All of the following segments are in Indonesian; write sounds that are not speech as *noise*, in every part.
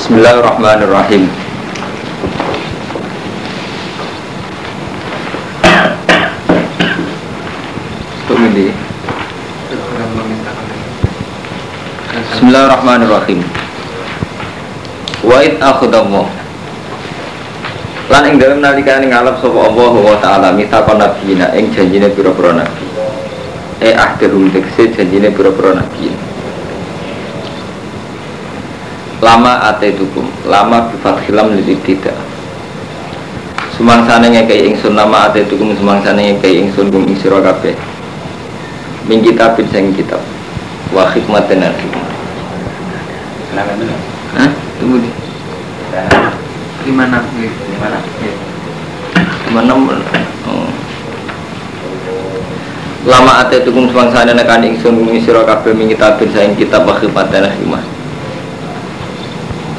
Bismillahirrahmanirrahim. Ini. Bismillahirrahmanirrahim. Wa id akhadallah. Lan ing dalem nalikane ngalap sapa Allah wa taala mitaqan nabiyina ing janjine pira-pira nabi. Eh ahdhum tekse janjine pira-pira nabi. Lama atetukum, lama bifathilam tidak. Sumangsane ngekei ingsun lama atetukum sumangsane ngekei ingsun kum ing sira kabeh. Min kitabin sing kitab. Wa hikmatin al hikmah. Hah? Tunggu di. Lima enam, lima enam. Mana oh. Lama ate tukum semangsane nekan ingsun kumi sira kabeh min kitabin saing kitab wa al hikmah.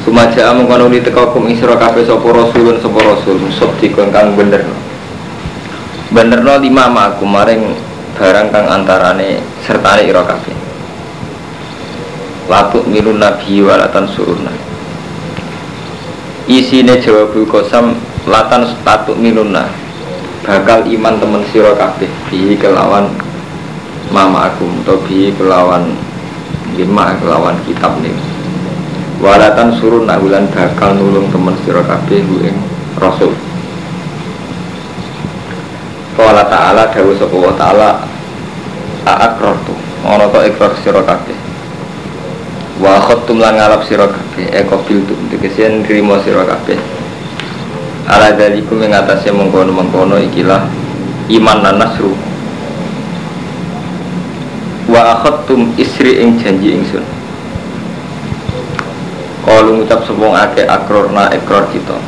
Sumaja amung kono li teka kum ing sira kabeh sapa rasulun sapa rasul musaddiqun kang bener. Benerno lima ma'akum maring barang kang antarane sertane ira kabeh. Latuk minun nabi walatan suruna Isine jawabul kosam latan statuk minuna Bakal iman temen sira kabeh Bihi kelawan mama aku Atau bihi kelawan lima kelawan kitab nih Walatan surun ulan bakal nulung temen sira kabeh ing rasul. Qala ta'ala dawu sapa wa ta'ala A'akrartu. Ono to ikrar sira kabeh. Wa khottum lan ngalap sira kabeh. E qabil tum tegese nrimo sira kabeh. Ala dalikum ing atase mengkono-mengkono ikilah iman lan nasru. Wa akhadtum isri ing janji ingsun Kalu ngucap sepung ake akrorna ekor kita.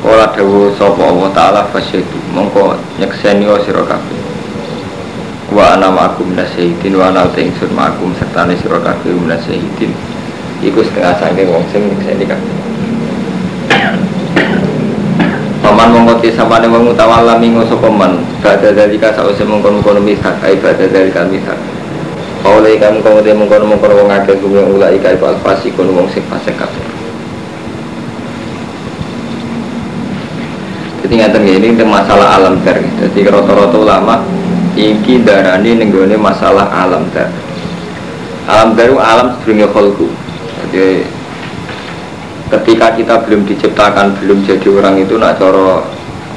Kala dawu sapa Allah Ta'ala fasyaitu Mongko nyekseni wa sira kabeh. Wa ana ma'akum minasyahitin wa ana uta ingsun ma'akum serta ne sira kabeh minasyahitin iku setengah saking wong sing nyekseni kabeh. Paman mongko ti sapane wong utawala mingo sapa man? Badha dalika sause mongkon-mongkon misak ai badha dalika misak Paulai kamu kamu dia mengkono-mengkono wong akeh kuwi ulai kai fal fasikun wong sing fasik kabeh Jadi ngaten ini masalah alam dar. Jadi rata-rata ulama iki darani nenggone masalah alam dar. Alam itu alam sedurunge kholku. Jadi ketika kita belum diciptakan, belum jadi orang itu nak coro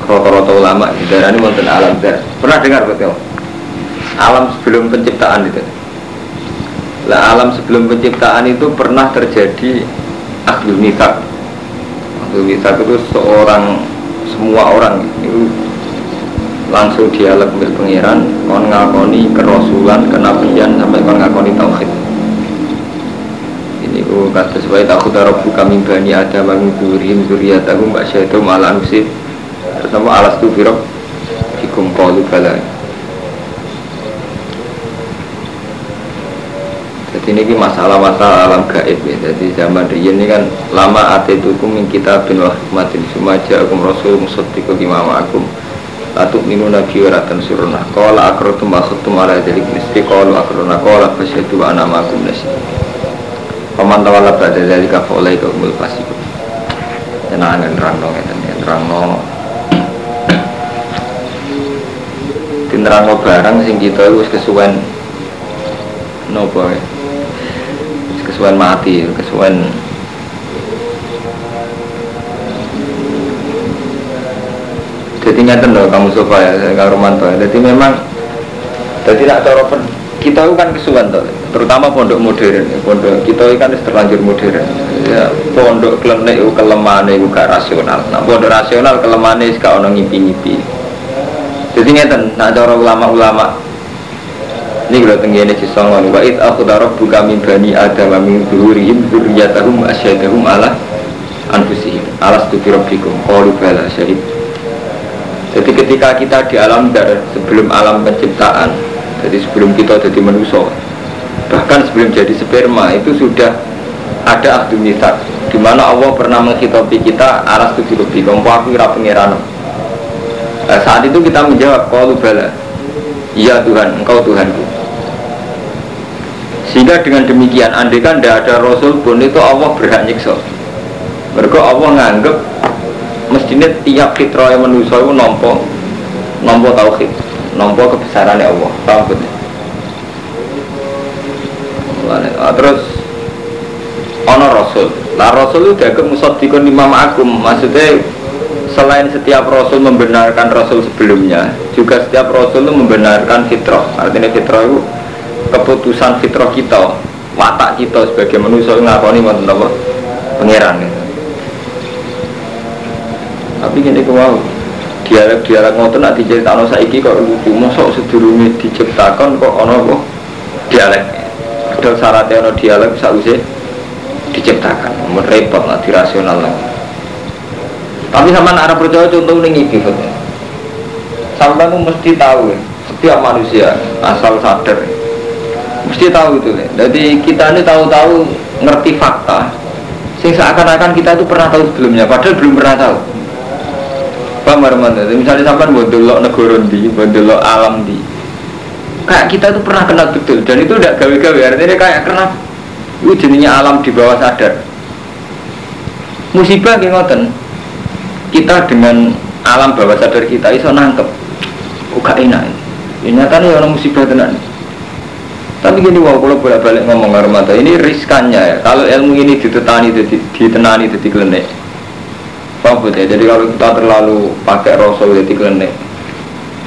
rata-rata ulama darani wonten alam dar. Pernah dengar betul? Alam sebelum penciptaan itu. Lah alam sebelum penciptaan itu pernah terjadi. Ahlul nifak. Itu seorang semua orang itu langsung dialog bil pengiran kon ngakoni kerasulan kenabian sampai kon ngakoni tauhid. Ini ku kata sebagai takut buka kami bani ada min durihim duriyatahu mbak syaitu malah nusif pertama alas tu firok fikum qalu jadi ini masalah-masalah alam gaib ya. Jadi zaman riyen ini kan lama atetukum min kitabin wa hikmatin sumaja akum rasul musaddiqu bima ma'akum Latuk minu nabi wa ratan suruna Qala akrotum akhutum ala jalik misri Qalu akrona qala fasyadu wa ana ma'akum nasi Paman tawala pada dari kafolai ke umul pasiku Tenang nerang dong ya Nerang no Tinerang barang sing kita itu kesuwen. Nopo ya kesuwen mati, kesuwen jadi nyata loh kamu sofa ya, saya Romanto ya. Jadi memang, jadi tidak cara kita kan kesuwen tuh, terutama pondok modern, pondok kita kan terlanjur modern. Ya, pondok klenek itu kelemahan itu gak rasional. Nah, pondok rasional kelemahan itu gak ono ngipi-ngipi. Jadi nyata, nah cara ulama-ulama ini kalau tenggine cisongon wa id aku darab buka min bani adam min duhurihim dzurriyyatahum asyadahum ala anfusihim. Alas tu rabbikum. Qalu bala syahid. Jadi ketika kita di alam dar sebelum alam penciptaan jadi sebelum kita jadi manusia bahkan sebelum jadi sperma itu sudah ada ahdu misak di mana Allah pernah menghitopi kita alas tu rabbikum. Aku kira pengiran nah, saat itu kita menjawab qalu bala. Iya Tuhan, Engkau Tuhanku. Sehingga dengan demikian, andai kan tidak ada Rasul pun itu Allah berhak nyiksa. Mereka Allah nganggep mestinya tiap fitrah yang manusia itu nompo nompo tauhid, nompo kebesaran Allah. Betul? Ah, terus ono Rasul. Lah Rasul itu dianggap musaddiqun imam akum. Maksudnya selain setiap Rasul membenarkan Rasul sebelumnya, juga setiap Rasul itu membenarkan fitrah. Artinya fitrah itu keputusan fitrah kita, watak kita sebagai manusia ngakoni wonten apa? Pangeran. Tapi gini kau dialek-dialek ngoten nak diceritakno saiki kok lucu mosok sedurunge diciptakan kok ana kok dialek. Padahal syaratnya ana dialek sausé diciptakan. Mun repot lah dirasional lah. Tapi sama anak percaya contoh ini iki tuh mesti tahu ya, setiap manusia asal sadar mesti tahu itu ya. Jadi kita ini tahu-tahu ngerti fakta. Sing seakan-akan kita itu pernah tahu sebelumnya padahal belum pernah tahu. Bang Marmanda, misalnya sampai buat dulu negara di, buat dulu alam di, kayak kita itu pernah kenal betul. Dan itu udah gawe-gawe artinya kayak kenal itu jenisnya alam di bawah sadar. Musibah kayak ngoten. Kita dengan alam bawah sadar kita iso nangkep kok gak enak ya nyatanya orang musibah tenan tapi gini wow kalau bolak balik ngomong mata ini riskannya ya. Kalau ilmu ini ditetani ditenani jadi klenek Paham ya? Jadi kalau kita terlalu pakai rasul jadi klenek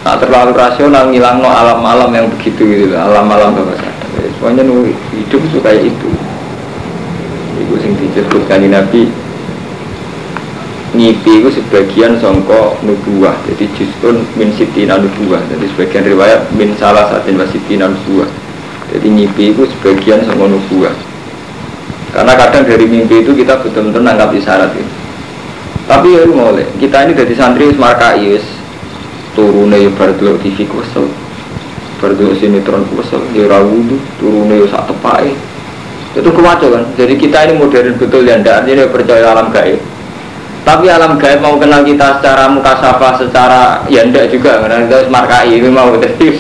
Nah, terlalu rasional ngilang no alam-alam yang begitu gitu alam-alam bawah sadar semuanya nu hidup itu kayak itu. Itu sing disebutkan Nabi. Ngipi itu sebagian songko nubuah. Jadi justru min sitina nubuah. Jadi sebagian riwayat min salah satin wasitina nubuah jadi ngipi itu sebagian songko nubuah. Karena kadang dari mimpi itu kita betul-betul nangkap isyarat itu. Tapi ya mulai kita ini dari santri markai wis turune ya bar TV kesel bar sinetron kesel ya rawudu turune ya sak tepai itu kewaco kan? Jadi kita ini modern betul ya ndak artinya percaya alam gaib. Tapi alam gaib mau kenal kita secara muka safa secara ya ndak juga karena kita markai ini mau jadi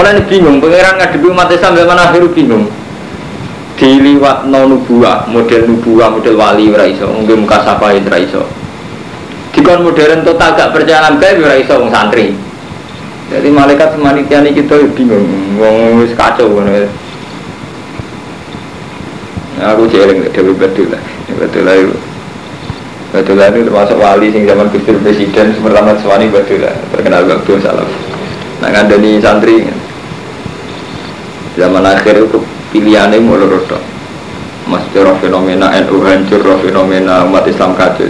mulai bingung pangeran ngadepi umat Islam zaman akhir bingung. Diliwat no nubuah model nubuah model wali ora iso mungkin muka sapa ora dikon modern total gak percaya alam gaib ora iso santri. Jadi malaikat semanitia ini kita bingung wong wis kacau aku jeling Dewi betul lah betul lah betul lah itu termasuk wali sing zaman kusir presiden pertama Swani betul lah terkenal waktu salam. Nah ngandani santri zaman akhir itu pilihannya mau lurus dong mas roh fenomena NU hancur roh fenomena umat Islam kacau.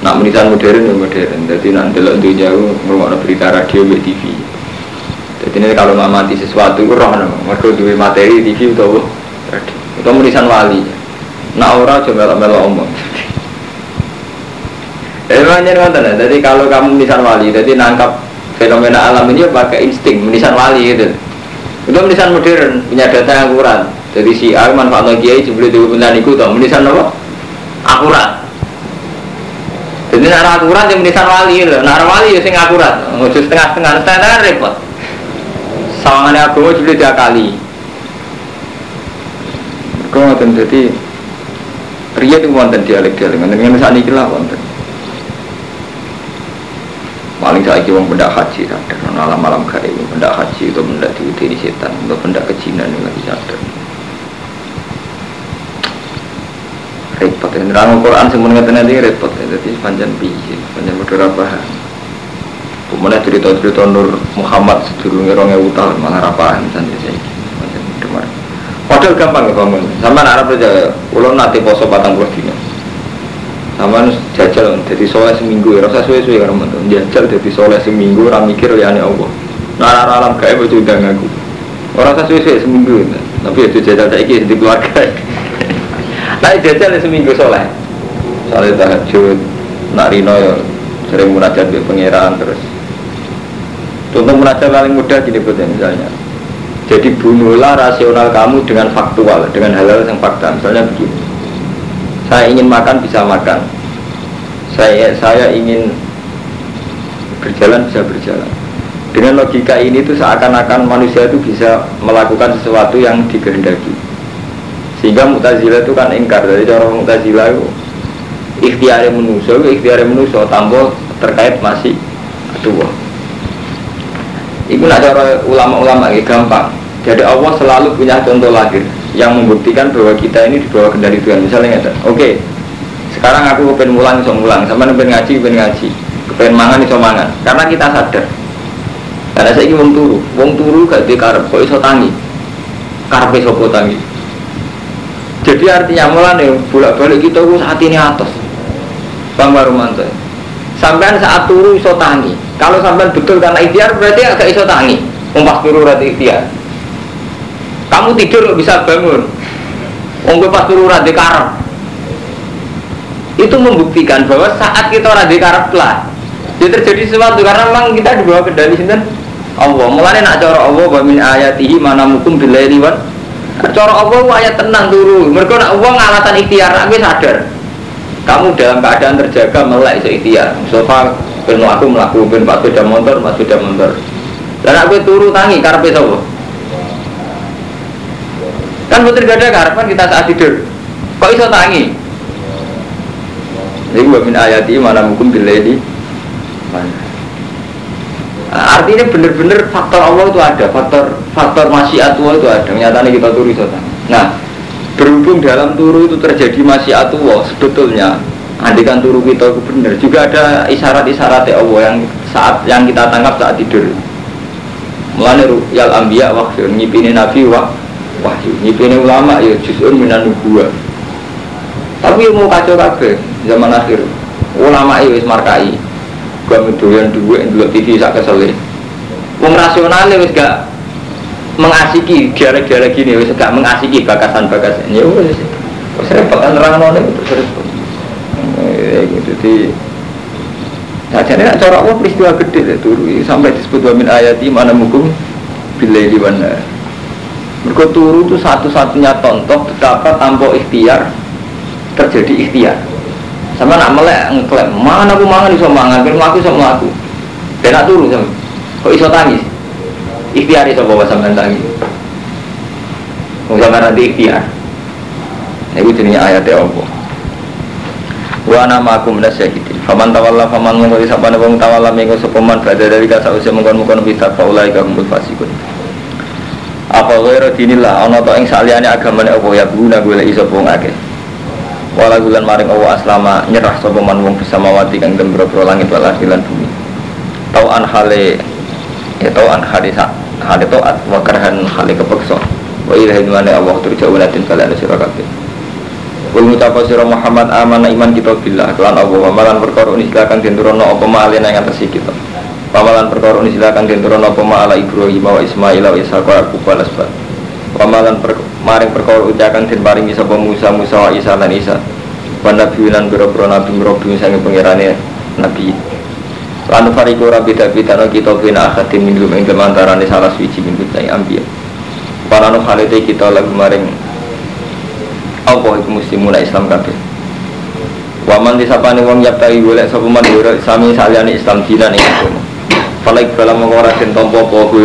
Nak menisan modern ya modern. Jadi nanti lo dunia itu ngurungkan berita radio di TV jadi ini kalau nggak mati sesuatu itu roh mereka duwe materi TV itu radio. Itu menisan wali. Nak ora coba melo omong. *laughs* Jadi makanya jadi kalau kamu menisan wali jadi nangkap fenomena alam ini ya pakai insting. Menisan wali gitu itu menisan modern, punya data yang akurat. Jadi si A manfaat kiai sebelum itu benar itu tau menisan apa? Akurat. Jadi nara akurat yang menisan wali loh. Nara wali ya sing akurat. Ngurus setengah-setengah, setengah repot. Sawangannya agama sebelum dia kali. Kau ngoten jadi Ria itu wonten dialek-dialek, dengan saat ini lah wonten paling saya kira benda haji sadar malam-malam kayak itu benda haji itu benda diudiri setan atau benda kejinan yang lagi sadar. Repot. Ya nerang Quran semuanya nanti repot. Ya jadi panjang biji panjang beberapa kemudian cerita-cerita Nur Muhammad sedurungnya rongnya tahun malah rapahan santri saya panjang padahal gampang ya bangun sama anak Arab aja ulang nanti poso batang puluh sama jajal jadi soleh seminggu. Ya rasa suwe suwe karena mantan jajal jadi soleh seminggu orang mikir ya ane allah. Nah alam kayak baju udah ngaku orang rasa suwe suwe seminggu ya. tapi itu jajal tak iki di keluarga. *laughs* Nah jajal seminggu soleh. Soleh tahajud nak rino ya sering munajat di pangeran terus. Contoh munajat paling mudah gini buat misalnya. Jadi bunuhlah rasional kamu dengan faktual dengan hal-hal yang fakta. Misalnya begini saya ingin makan bisa makan saya saya ingin berjalan bisa berjalan Dengan logika ini tuh seakan-akan manusia itu bisa melakukan sesuatu yang dikehendaki. Sehingga Mu'tazilah itu kan ingkar dari cara Mu'tazilah itu ikhtiar manusia, ikhtiar manusia tambah terkait masih tua. Ibu nak cara ulama-ulama gampang. Jadi Allah selalu punya contoh lahir yang membuktikan bahwa kita ini di bawah kendali Tuhan. Misalnya oke, okay, sekarang aku pengen mulang iso mulang, sama pengen ngaji pengen ngaji, pengen mangan iso mangan. Karena kita sadar. Karena saya ingin wong turu, wong turu gak di karep, kok iso tangi, karep iso tangi. Jadi artinya mulane bolak balik kita itu saat ini atas. Bang Warumanto. Sampai saat turu iso tangi. Kalau sampai betul karena ikhtiar berarti agak iso tangi. Umpas turu berarti ikhtiar. Kamu tidur bisa bangun. Wong pas turu rada karep. Itu membuktikan bahwa saat kita rada karep lah ya terjadi sesuatu karena memang kita di bawah kendali sinten Allah. Mulane nak cara Allah wa min ayatihi mana mukum billaili wan cara Allah ayat tenang turu. Mereka nak Allah ngalatan ikhtiar aku sadar. Kamu dalam keadaan terjaga melek iso ikhtiar. Sofa ben aku melakukan ben Pak sepeda motor, Pak sepeda motor. Dan aku turu tangi karepe sapa? Kan putri gak ada kita saat tidur. Kok iso tangi? Ini gua min ayati mana mukum billaili Nah, artinya benar-benar faktor Allah itu ada, faktor faktor masyiat Allah itu ada. Nyatanya kita turu itu. Nah, berhubung dalam turu itu terjadi masyiat Allah, sebetulnya andikan turu kita itu benar. Juga ada isyarat-isyarat Allah yang saat yang kita tangkap saat tidur. Mulane yal ambia wahyu nyipine nabi wah wahyu. Nyipine ulama ya juzun minan nubuwah. Tapi mau kacau kabeh zaman akhir. Ulama itu wis markai. Gua mendoyan duit dulu TV sak kesel wong rasional wis gak mengasiki gara-gara gini wis gak mengasiki bakasan-bakasan. Ya wis wis repot kan nerang nol itu repot gitu di Nah, jadi nak Allah peristiwa gede ya, turu sampai disebut wamin ayati mana mukum bila di Mereka turu itu satu-satunya contoh betapa tanpa ikhtiar terjadi ikhtiar. Sama nak melek ngeklaim, mana aku mangan iso mangan, ben aku iso mlaku. Ben nak turu sama. Kok iso tangis? Ikhtiar iso bawa sampean tangis. Wong sampean nanti ikhtiar. Iku jenenge ayate apa? Wa nama aku minas syahidin. Faman tawalla faman mungkari sapane wong tawalla minggu sapa man badha dari ka sause mungkon-mungkon bitak faulai ka kumpul fasikun. Apa ghairu dinillah ana to ing saliyane agamane apa ya guna golek iso wong akeh. Wala gulan maring Allah aslama nyerah sapa man wong bersama wati kang dem boro langit wal lan bumi. Tau an hale ya tau an hale sak hale taat wa karhan hale kepeksa. Wa ilahi mana Allah turja'u latin kalian sira kabeh. Kul Muhammad amanah iman kita billah kelan Allah wa malan perkara ini silakan den turono malih nang atas. Pamalan perkara ini silakan den turono apa ala Ibrahim wa Ismail wa Ishaq wa Yaqub wa Pamalan per, maring perkara ucapan den paringi sapa Musa Musa wa Isa lan Isa. Wa nabi biro-biro nabi mrobi sange pangerane nabi. Lan fariku rabbi tabitano kita bina akhatin min ing salah suci min kutai ambiya. Para khalite kita lagu maring apa itu muslimun Islam kabeh. Waman disapane wong yaptai golek sapa man sami saliyane Islam dinan ing agama. Falaik bala mengora den tampa apa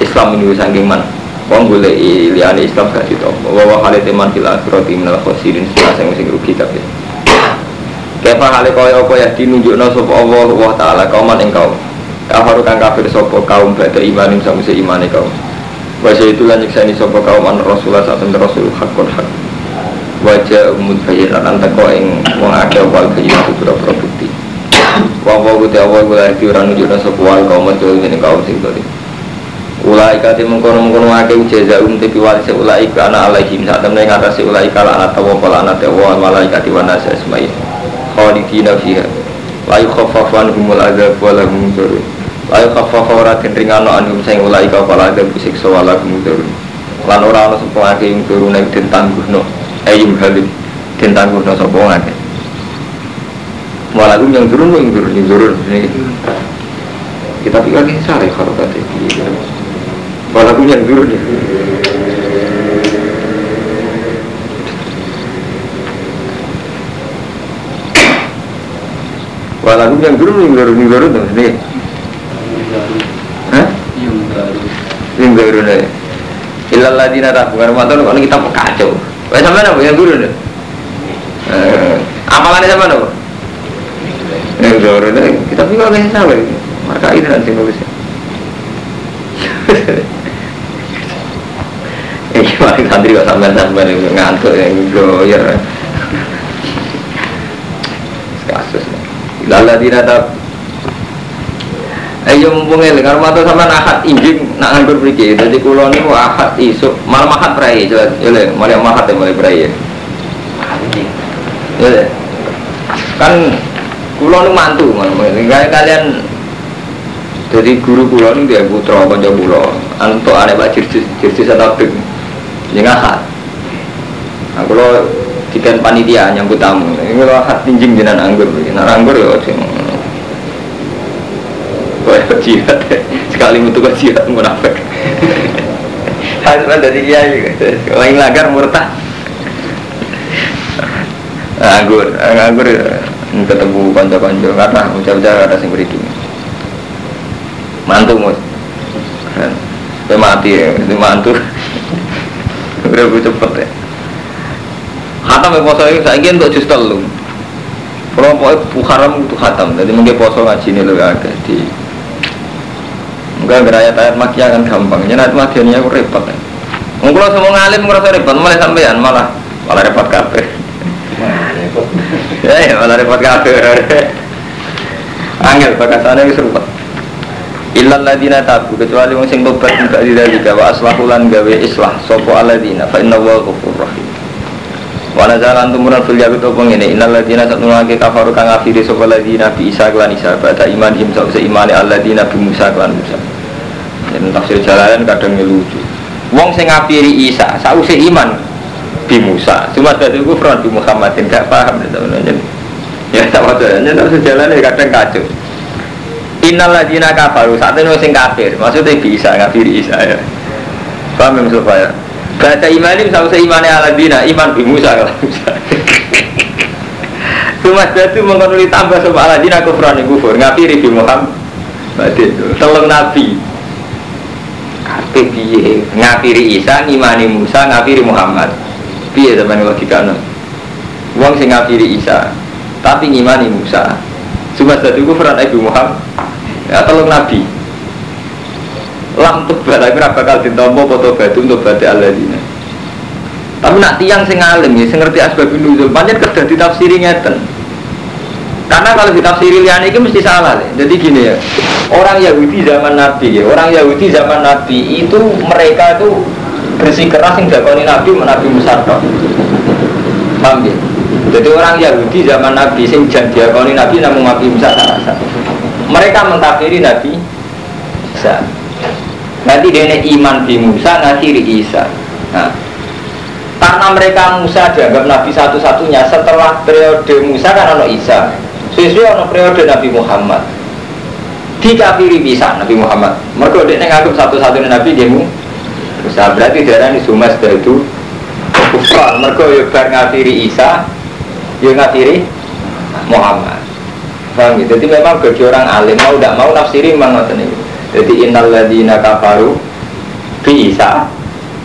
Islam ini saking man. Wong boleh liane Islam gak ditompo. Wa hale teman fil akhirati minal khosirin sing sing rugi kabeh. Kepa hale kaya apa ya dinunjukno sapa Allah wa taala kauman ing kaum. Kafaru kang kafir sapa kaum badhe imanin samuse imane kaum. Wajah itu lan nyekseni sapa kaum an Rasulullah saat Rasul hakun hak. Wajah umum bayiran antako ing wong akeh wal itu pura-pura bukti. Wa wa guti awal gula ora nunjukno sapa wal kaum itu kaum sing tadi. Ulaika ti mengkono-mengkono ake jaza um te piwali se ulaika ana alaihim. Saat temen ngatasi ulaika la ana tawa pala ana tawa malaika ti wana sa ismail khalidina fiha. La yukhaffafu anhumul adzab wa lahum dzurun la yukhaffafu ora den ringano anhum sing ulaika pala adzab siksa wa lahum dzurun lan ora ana sapa ake ing turun ing den tangguhno. Ayum halim den tangguhno sapa ake Walau yang turun, yang turun, yang turun. Kita pikir ini sari kalau kata Walaupun yang dulu nih. Walaupun yang dulu nih, dulu nih, dulu tuh ini. Sing guru nih. Ilal ladina bukan rumah kok kita kacau. Wes sampean apa yang guru nih? Eh, apalannya sama nih? Eh, guru nih. Kita juga nggak salah. Maka itu nanti nulisnya. Eh, gimana santri kok sampean sampean ngantuk yang goyer. Kasus. Lala tidak Ayo mumpung eling karo matur sampean akad injing nak nganggur mriki. Dadi kula niku akad isuk malam akad prai jelas. Yo le, mulai akad ya mulai. Ya le. Kan kula nu mantu ngono. kalian jadi guru kula niku dia putra kanca kula. Antuk arek Pak Jirjis, Jirjis Satabik. Ning akad. Nah, kula dikan panitia nyambut tamu. Ini kalau akad injing jenengan anggur. Nah anggur ya Kau jihad sekali untuk jihad munafik. Harus dari kiai, lain lagar murtad. Anggur, anggur ketemu konco-konco kata ucap-ucap kata sing beri mantu mus saya mati ya itu mantu *laughs* udah gue cepet ya khatam ya poso ini saya ingin untuk justru lu kalau pokoknya haram itu khatam jadi mungkin poso ngaji ini lu agak di Enggak geraya ayat makia kan gampang. Jadi ayat ini aku repot. Ya. Mungkin semua ngalim ngerasa repot, malah sampean malah malah repot kafe. Ya malah repot kafe. Angel bakasannya wis repot. Illal ladina tabu kecuali wong sing tobat tidak tidak juga wa aslahulan gawe islah sopo aladina fa inna wa ghafurur rahim. Wa nazalan tumuran fil yaqut apa ngene innal ladina satnulake kafaru kang afiri sapa ladina bi isa lan isa bata iman him sak imane alladina bi Musa lan Musa. Dan tafsir jalalan kadang lucu. Wong sing ngapiri Isa, sause iman bi Musa. Cuma dadi kufran bi Muhammadin gak paham teman-teman. Ya tak wae, yen tafsir jalalan kadang kacau. Innal ladina kafaru saat ini sing kafir, maksudnya bisa ngapiri Isa ya. Paham ya Mustafa ya? Baca imanim sama imannya aladina, iman bi Musa kalau Musa. *laughs* Cuma itu mengkonuli tambah sama aladina kufran kufur, ngapiri bi Muhammad. Telung nabi kabeh piye ngafiri Isa ngimani Musa ngafiri Muhammad piye zaman logikane wong sing ngafiri Isa tapi ngimani Musa. Cuma satu kufran Ibu Muhammad. Ya tolong Nabi. Lam tebal aku bakal ditompo foto batu untuk batu aladina tapi nak tiang sing alim ya sing ngerti asbab nuzul. Pancen kerja ditafsiri ngeten. Karena kalau ditafsiri liane itu mesti salah deh. Jadi gini ya, orang Yahudi zaman Nabi ya, orang Yahudi zaman Nabi itu mereka itu bersih keras yang dakoni Nabi Nabi Musa Paham ya? Jadi orang Yahudi zaman Nabi sing jan diakoni Nabi namun Nabi Musa rasa. Mereka mentafsiri Nabi Isa. Nanti dia iman di Musa, ngakhiri Isa. Nah, karena mereka Musa dianggap Nabi satu-satunya setelah periode Musa kan ada Isa Sesuai ono periode Nabi Muhammad. Dikafiri bisa Nabi Muhammad. Mereka dia ngaku satu-satunya Nabi dia Bisa berarti darah ini sumas itu kufran. Mereka ya bar Isa, ya ngafiri Muhammad. Paham gitu? Jadi memang bagi orang alim mau tidak mau nafsiri memang ngoten ini. Jadi innal ladina kafaru bi Isa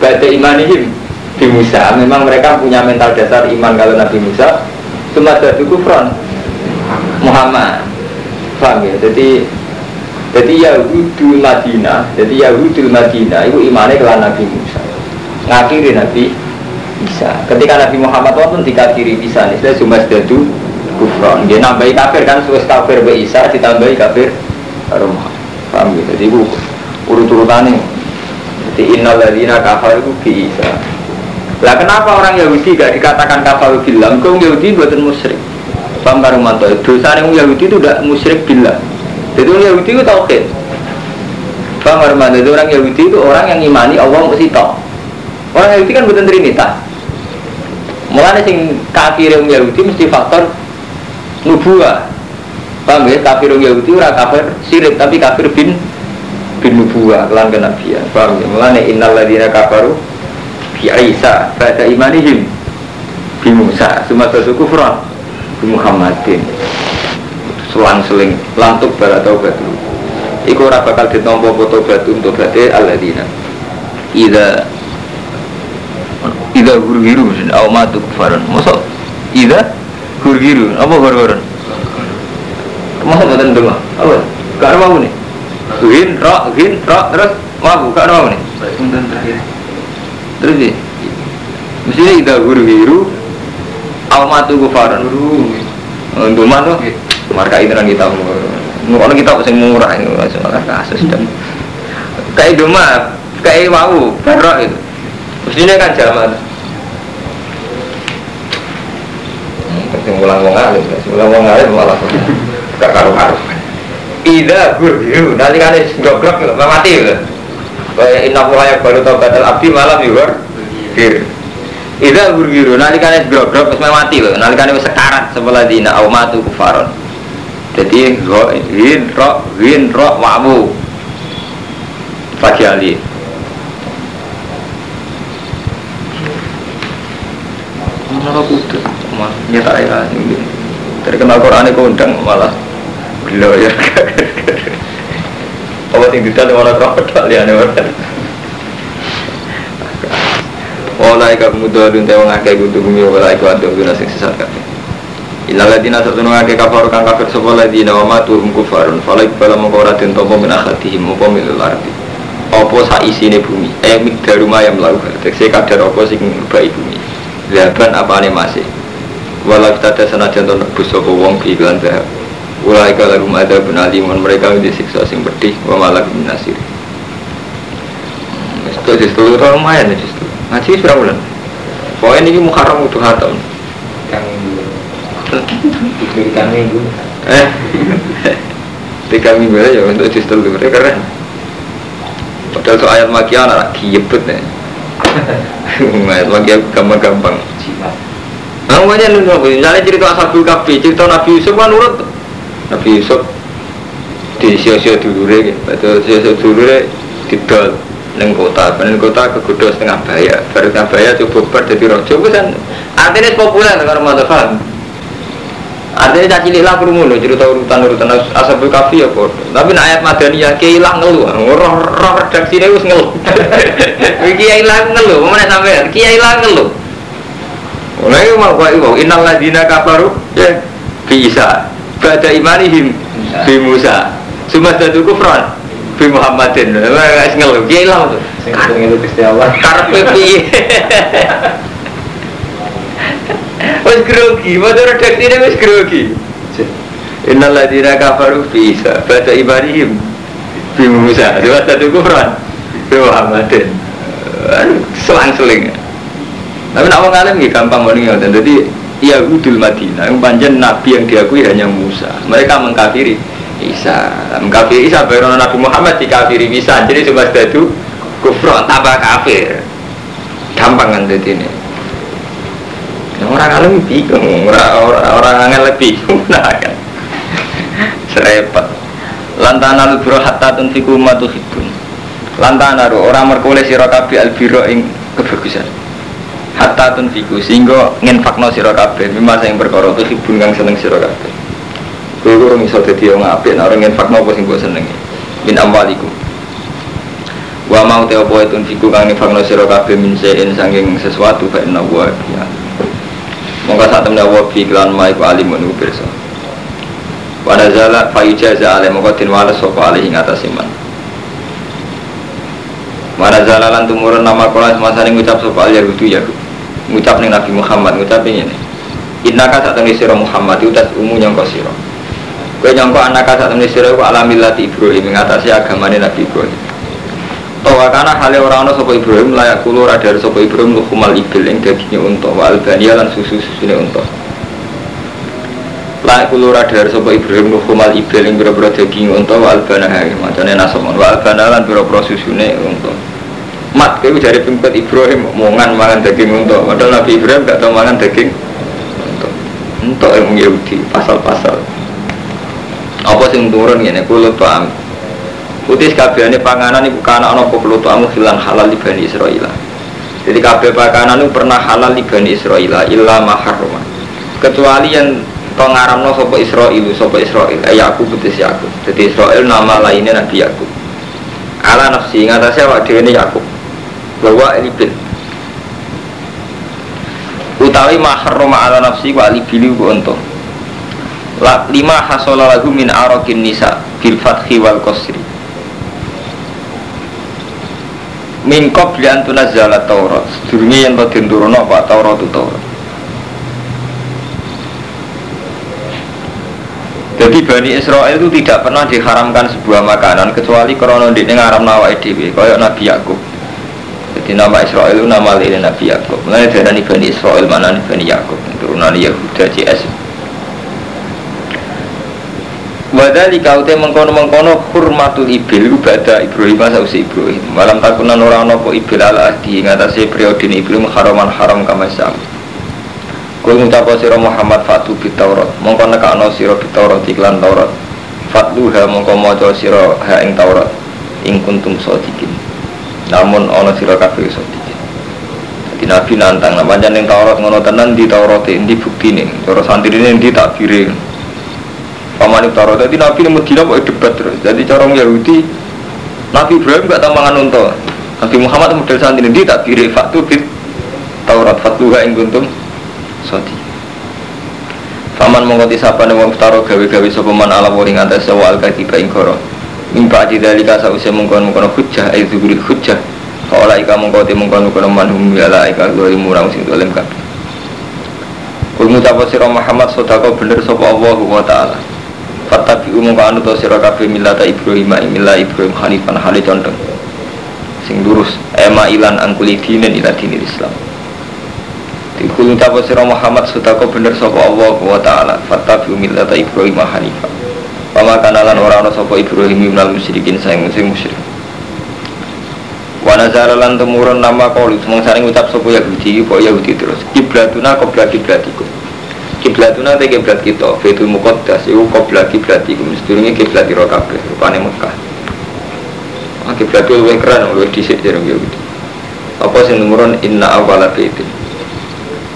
ba'da imanihim di Musa. Memang mereka punya mental dasar iman kalau Nabi Musa. Cuma jadi kufran Muhammad paham ya jadi jadi Yahudul Madinah jadi Yahudul Madinah itu imannya kelan Nabi Musa. Ngakhiri Nabi bisa ketika Nabi Muhammad pun bisa nih saya cuma sedatu kufron. Dia nambahi kafir kan suwes kafir be Isa ditambahi kafir rumah. Paham ya jadi itu urut-urutannya jadi innal kafir itu bi Isa. Lah kenapa orang Yahudi gak dikatakan kafir bilang kau Yahudi buatan musyrik. Paham karo mantu. Dosa yang Yahudi itu udah musyrik bila. Jadi orang Yahudi itu tauhid. Karo mantu. Jadi orang Yahudi itu orang yang imani Allah mesti tahu. Orang Yahudi kan bukan trinitas. Mulanya sing kafir yang Yahudi mesti faktor nubuah. Paham ya? Kafir yang Yahudi orang kafir sirik tapi kafir bin bin nubuah kelan kenabian. Paham ya? Mulanya innal ladina kafaru bi Isa pada imanihim bi Musa. Semua kufran Muhammadin selang-seling. Lantuk bala taubat Iku ora bakal ditompo foto batu untuk berarti aladina ida ida guru-guru au matu kufaran masa ida guru-guru apa guru-guru mau betul dulu apa? Gak ada mau nih. Gin ro gin ro terus mau gak ada mau nih. Terus sih mestinya ida guru-guru au matu kufaran Guru. untuk mana marka itu orang kita mau kita sing murah ini soalnya kasus dan kayak cuma kayak mau barok itu mestinya kan zaman Kasih ulang wong alim, kasih ulang wong alim malah gak karu-karu. Ida guru, nanti kan goblok lho, mati lho. Kayak inna yang baru tau batal abdi malam juga. Gir. Ida guru, nanti kan goblok wis mati lho, nanti kan wis sekarat sebelah dina au matu kufaron. Jadi hin ro hin ro wamu. Pagi ali. Mana kudu, mah nyetak ya. Terkenal Quran itu undang malah gelo ya. Apa sing didal ora krokodil ya ora. Wala ika mudalun te wong akeh kudu bumi wala iku adu guna sing sesat kabeh. Illa ladina satunu akeh kafar kang kafir sapa ladina wa matu hum kufarun fala ikbala mongko ora den tampa min akhatihim apa min ardi. Apa sak isine bumi? Eh mikdar rumah yang melakukan. Tekse kadar apa sing baik bumi. Zaban apane masih. Walau kita ada senajan to nebus sapa wong bi iklan zahab. Ulai rumah ada benalimun mereka disiksa sing pedih wa malak min nasir. Itu justru itu lumayan ya justru. Ngaji berapa bulan? Pokoknya ini Muharram udah hatam. Kang diberikan minggu. Eh, tiga minggu aja untuk itu keren. Padahal tuh ayat makia anak kiyebet nih. *laughs* ayat makia gampang-gampang. Nah, nabi. Misalnya cerita Ashabul Kahfi, cerita Nabi Yusuf kan urut. Nabi Yusuf di sio-sio dulu deh, betul sio-sio dulu deh didol neng kota, neng kota kegoda setengah bahaya, baru setengah bahaya coba ber jadi rojo, itu kan artinya populer kalau mau Artinya caci cilik lah kerumuh loh, cerita urutan-urutan Ashabul Kahfi ya kok. Tapi nek ayat Madaniyah hilang ngeluh, roh roh redaksi *laughs* wis ngeluh. Kiai hilang ngeluh, mana sampai Kiai hilang ngeluh. Mulai mau kau ibu, innal ladina kafaru ya bisa pada imanihim bi Musa. Cuma satu kufran bi Muhammadin. Ngeluh, kiai lah tuh. Karpe piye? *laughs* Grogi, mau redaksi ini wes grogi. Innal ladina kafaru bisa pada imanihim bi Musa. Cuma satu kufran Muhammadin. Selang-seling. Tapi nak wong alim nggih gampang ngene ngoten. Dadi Yahudul Madinah yang panjang nabi yang diakui hanya Musa. Mereka mengkafiri Isa. Mengkafiri Isa baru Nabi Muhammad dikafiri bisa. Jadi cuma itu kufron tambah kafir. Gampang kan jadi ini. Orang alim bingung, orang orang orang angel lebih *laughs* nah kan. Serepet. Lantana biro hatta tunfiku ma tuhibun. Lantana orang merkule sira kabeh albiro ing kebagusan hatta tunfiku sehingga nginfakno sira kabeh mimma sing perkara tu hibun kang seneng kabeh kowe ora iso dadi wong apik nek ora nginfakno apa sing mbok senengi min amwalikum wa mau te apa tunfiku kang nginfakno sira kabeh min sein saking sesuatu fa inna wa ya monggo sak temne wa fi lan ma iku alimun iku pirsa. Wa nazala fa ijaza ale monggo tin wala sapa ale ing atas iman. Mana zalalan tumurun nama semasa ini ngucap sopa al yahudu yahud Ngucap nih Nabi Muhammad ngucap ini Inna ka saat ini siro Muhammad itu tas umu nyongko siro Kue nyongko anak ka saat ini siro alamillati Ibrahim Mengatasi agamanya Nabi Ibrahim Tawa karena halnya orang-orang sopa Ibrahim Layak kulur ada sopa Ibrahim Lukumal ibil yang dagingnya untuk Wa albania lan susu-susunya untuk Layak kulur ada sopa Ibrahim Lukumal ibil yang bera-bera daging untuk Wa albana hai Macamnya nasomon. Wa albana lan bera-bera susunya untuk mat kayak dari pengikut Ibrahim mongan mangan daging untuk padahal Nabi Ibrahim gak tahu mangan daging untuk untuk yang Yahudi pasal-pasal. Apa sing turun gini kulo tuam putih kabehane panganan iku kana ana apa kulo tuamu hilang halal di Bani Israel jadi kabeh panganan itu pernah halal di Bani Israel illa maharrama kecuali yang ngaramno sopo Israel sopo Israel ayah aku putih Yakub. Jadi Israel nama lainnya Nabi Yakub. Ala nafsi ngatasi awak dhewe ini Yakub. Bahwa ibil utawi maharroma ala nafsi wa alibili ku untung lima hasola lagu min arokin nisa bil fathi wal qasri min qabli an tunazzala taurat sedurunge yen to den turunno apa taurat itu taurat Jadi Bani Israel itu tidak pernah diharamkan sebuah makanan kecuali karena di ngaram nawa edw, kayak Nabi Yakub. Jadi nama Israel itu nama lain Nabi Yakub. Mulai dari Bani Israel mana Bani Yakub, turunan Yahuda CS. Wadali kau teh mengkono mengkono hurmatul ibil pada Ibrahim sausi Ibrahim. Malam takunan orang nopo ibil ala ahdi ngatasi periode Ibrahim haraman haram kama sama. Kul ngucapa sira Muhammad fatu bit Taurat. Mongko nekakno sira bit Taurat iklan Taurat. Fatluha mongko maca sira ha ing Taurat. Ing kuntum sadikin. Namun ana sira kabeh sadikin. Jadi Nabi nantang, nah pancen ning Taurat ngono tenan di Taurat ini buktine. Cara santrine ndi takbire. Paman Taurat dadi Nabi ning Madinah kok debat terus. Jadi cara Yahudi Nabi Ibrahim gak tambangan unta. Nabi Muhammad model santri ndi takbire fatu bit Taurat fatluha ing kuntum sodi Faman mongko disapa wong taro gawe-gawe sapa man ala wong atas sawal katiba ing koro Mimpa di dalika sause mongkon mongkon hujjah ai zuhuri hujjah. Kaola ika mongko te mongkon mongkon man hum yala ika doi murang sing dolim kabeh. Kul Muhammad sedekah bener sapa Allah wa taala Fatabi'u mongko anu to sira kabeh millata Ibrahim ing milah Ibrahim hanifan hale condong sing lurus ema ilan angkuli dinen ila dinil Islam Dikul ucapa sira Muhammad sudako bener sapa Allah wa taala fattabi millata Ibrahim hanifa. Pama kanalan ora ana sapa Ibrahim minal musyrikin sayang sing musyrik. Wa nazara lan temurun nama qaulu saring ucap sapa Yahudi apa Yahudi terus kiblatuna qabla kiblatikum. Kiblatuna te kiblat kita, Baitul Muqaddas iku qabla kiblatikum. Sedurunge kiblat ira kabeh rupane Mekah. Ah kiblat luwih keren luwih dhisik jarang Yahudi. Apa sing temurun inna awwala baitin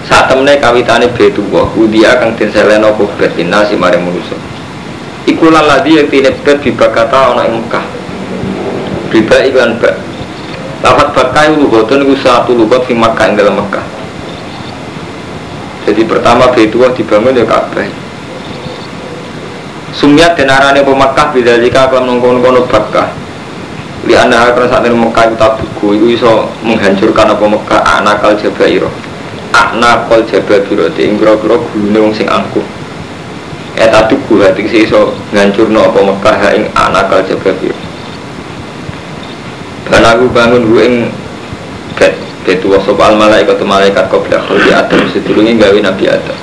saat temennya kawitane betu wah udia kang den seleno kubret si maring manusa. Ikulan ladi yang tidak bet kata ana ing Mekah. Riba iklan bak. Lafat bakai lugatun itu satu lugat di Makkah yang dalam Mekah jadi pertama wah dibangun ya Ka'bah. Sumiat dan arane pemakkah beda jika akan nongkon-nongkon bakah Li anda akan saat ini Mekah itu tabuku itu bisa menghancurkan apa Mekah anak kal jabairo akna kol jabal biroti ing kira-kira gulune wong sing angkuh. Eta tuku hati sih iso ngancurno apa Mekah ing anak kal jabal biroti dan aku bangun gue ing bed bed wa al malaikat malaikat kau di Adam sedurunge gawe Nabi Adam.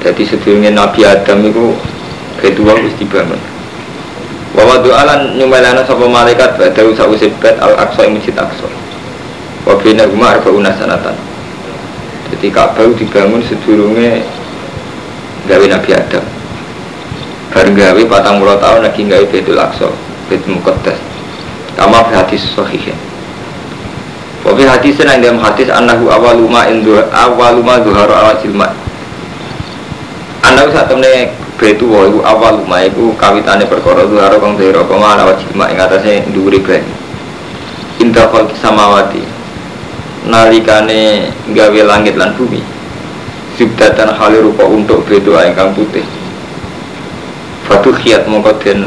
Jadi sedurunge Nabi Adam itu wa wis dibangun. Wawa doalan nyumelana sapa malaikat badau sausé bed al aqsa ing masjid aqsa. Wabina rumah arba unasanatan Jadi Ka'bah dibangun sedurunge gawe Nabi Adam. Bareng gawe patang puluh tahun lagi gawe Betul Aqsa Betul Muqaddas. Kama hadis sahih Wabi hadis yang dalam hadis Anahu awaluma indu awaluma duharu ala jilmat Anahu saat temen Betu iku awaluma iku kawitane perkara duharu kang duharu kama ala jilmat Yang atasnya duri bani Indah khalki samawati nalikane gawe langit lan bumi. Subdatan halir rupa untuk bedo ingkang putih. Fatu khiat mongko den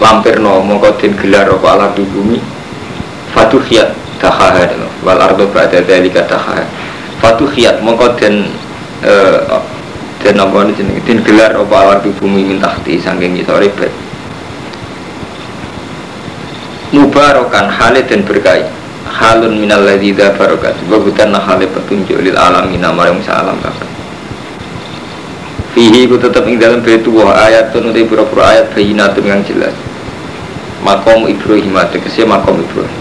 lampirno mongko den gelar apa ala bumi. Fatu khiat dahaha wal ardo ba'da dalika dahaha Fatu khiat mongko den eh, den apa jenenge? Den gelar apa ala di bumi min tahti saking ngisore bet Mubarokan halid dan berkahi. Halun minal ladzi barokat. Wa bukan hale petunjuk lil alamin maring alam kabeh. Fihi ku tetep ing dalam baitu wa ayatun uti pura-pura ayat bayinatun yang jelas. Makom Ibrahim tegese makom Ibrahim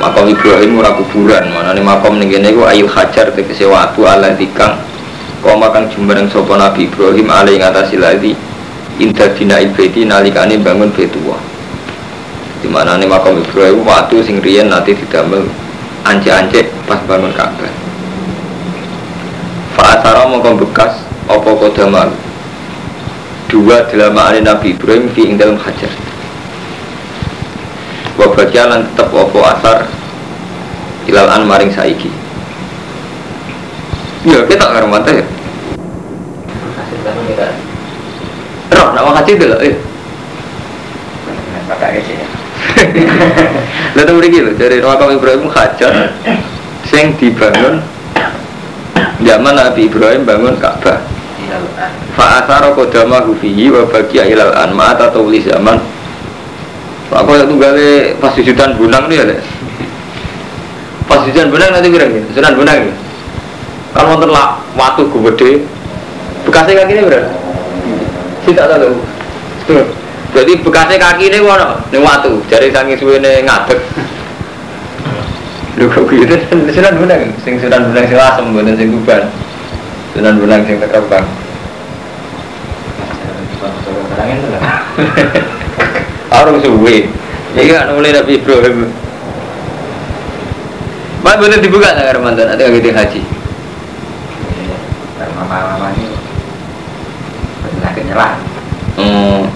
makom Ibrahim ora kuburan. Manane makom ning kene iku ayil hajar tegese watu ala dikang. Kau makan jumbarang sopo Nabi Ibrahim alai ngatasi lagi indah dina ibadi nalikane bangun betuwa. Di mana nih makam Ibrahim waktu sing rian nanti didamel ance-ance pas bangun Ka'bah. Fa'asara makam bekas opo kodamal dua dalam makna Nabi Ibrahim fi ing dalam hajar wa bagia lan tetep apa asar ilal an maring saiki. Ya kita nggak mata ya roh nak mau haji dulu eh. Pakai ya Lah tuh begini loh, dari makam Ibrahim Hajar sing dibangun zaman Nabi Ibrahim bangun Ka'bah. iya Fa asara qadama fihi wa baqiya ilal an ma ta tawli zaman. Pak kok tunggale pas sujudan bunang nih ya, Lek. Pas sujudan bunang nanti berang ya, sujudan bunang ya. Kalau wonten lah watu gede, bekasnya kaki ini berapa? Tidak tahu. Jadi bekasnya kaki ini wono, ini watu. Jadi saking suwe ini ngadeg. Lho kok gitu, sunan bunang, sing sunan bunang sing asem, bukan sing kuban. Sunan bunang sing terkembang. Itu lah Orang suwe. Iki kan mulai Nabi Ibrahim. Pak bener dibuka nggak Ramadan atau nggak haji? mama-mama ini penyakit nyerah Hmm.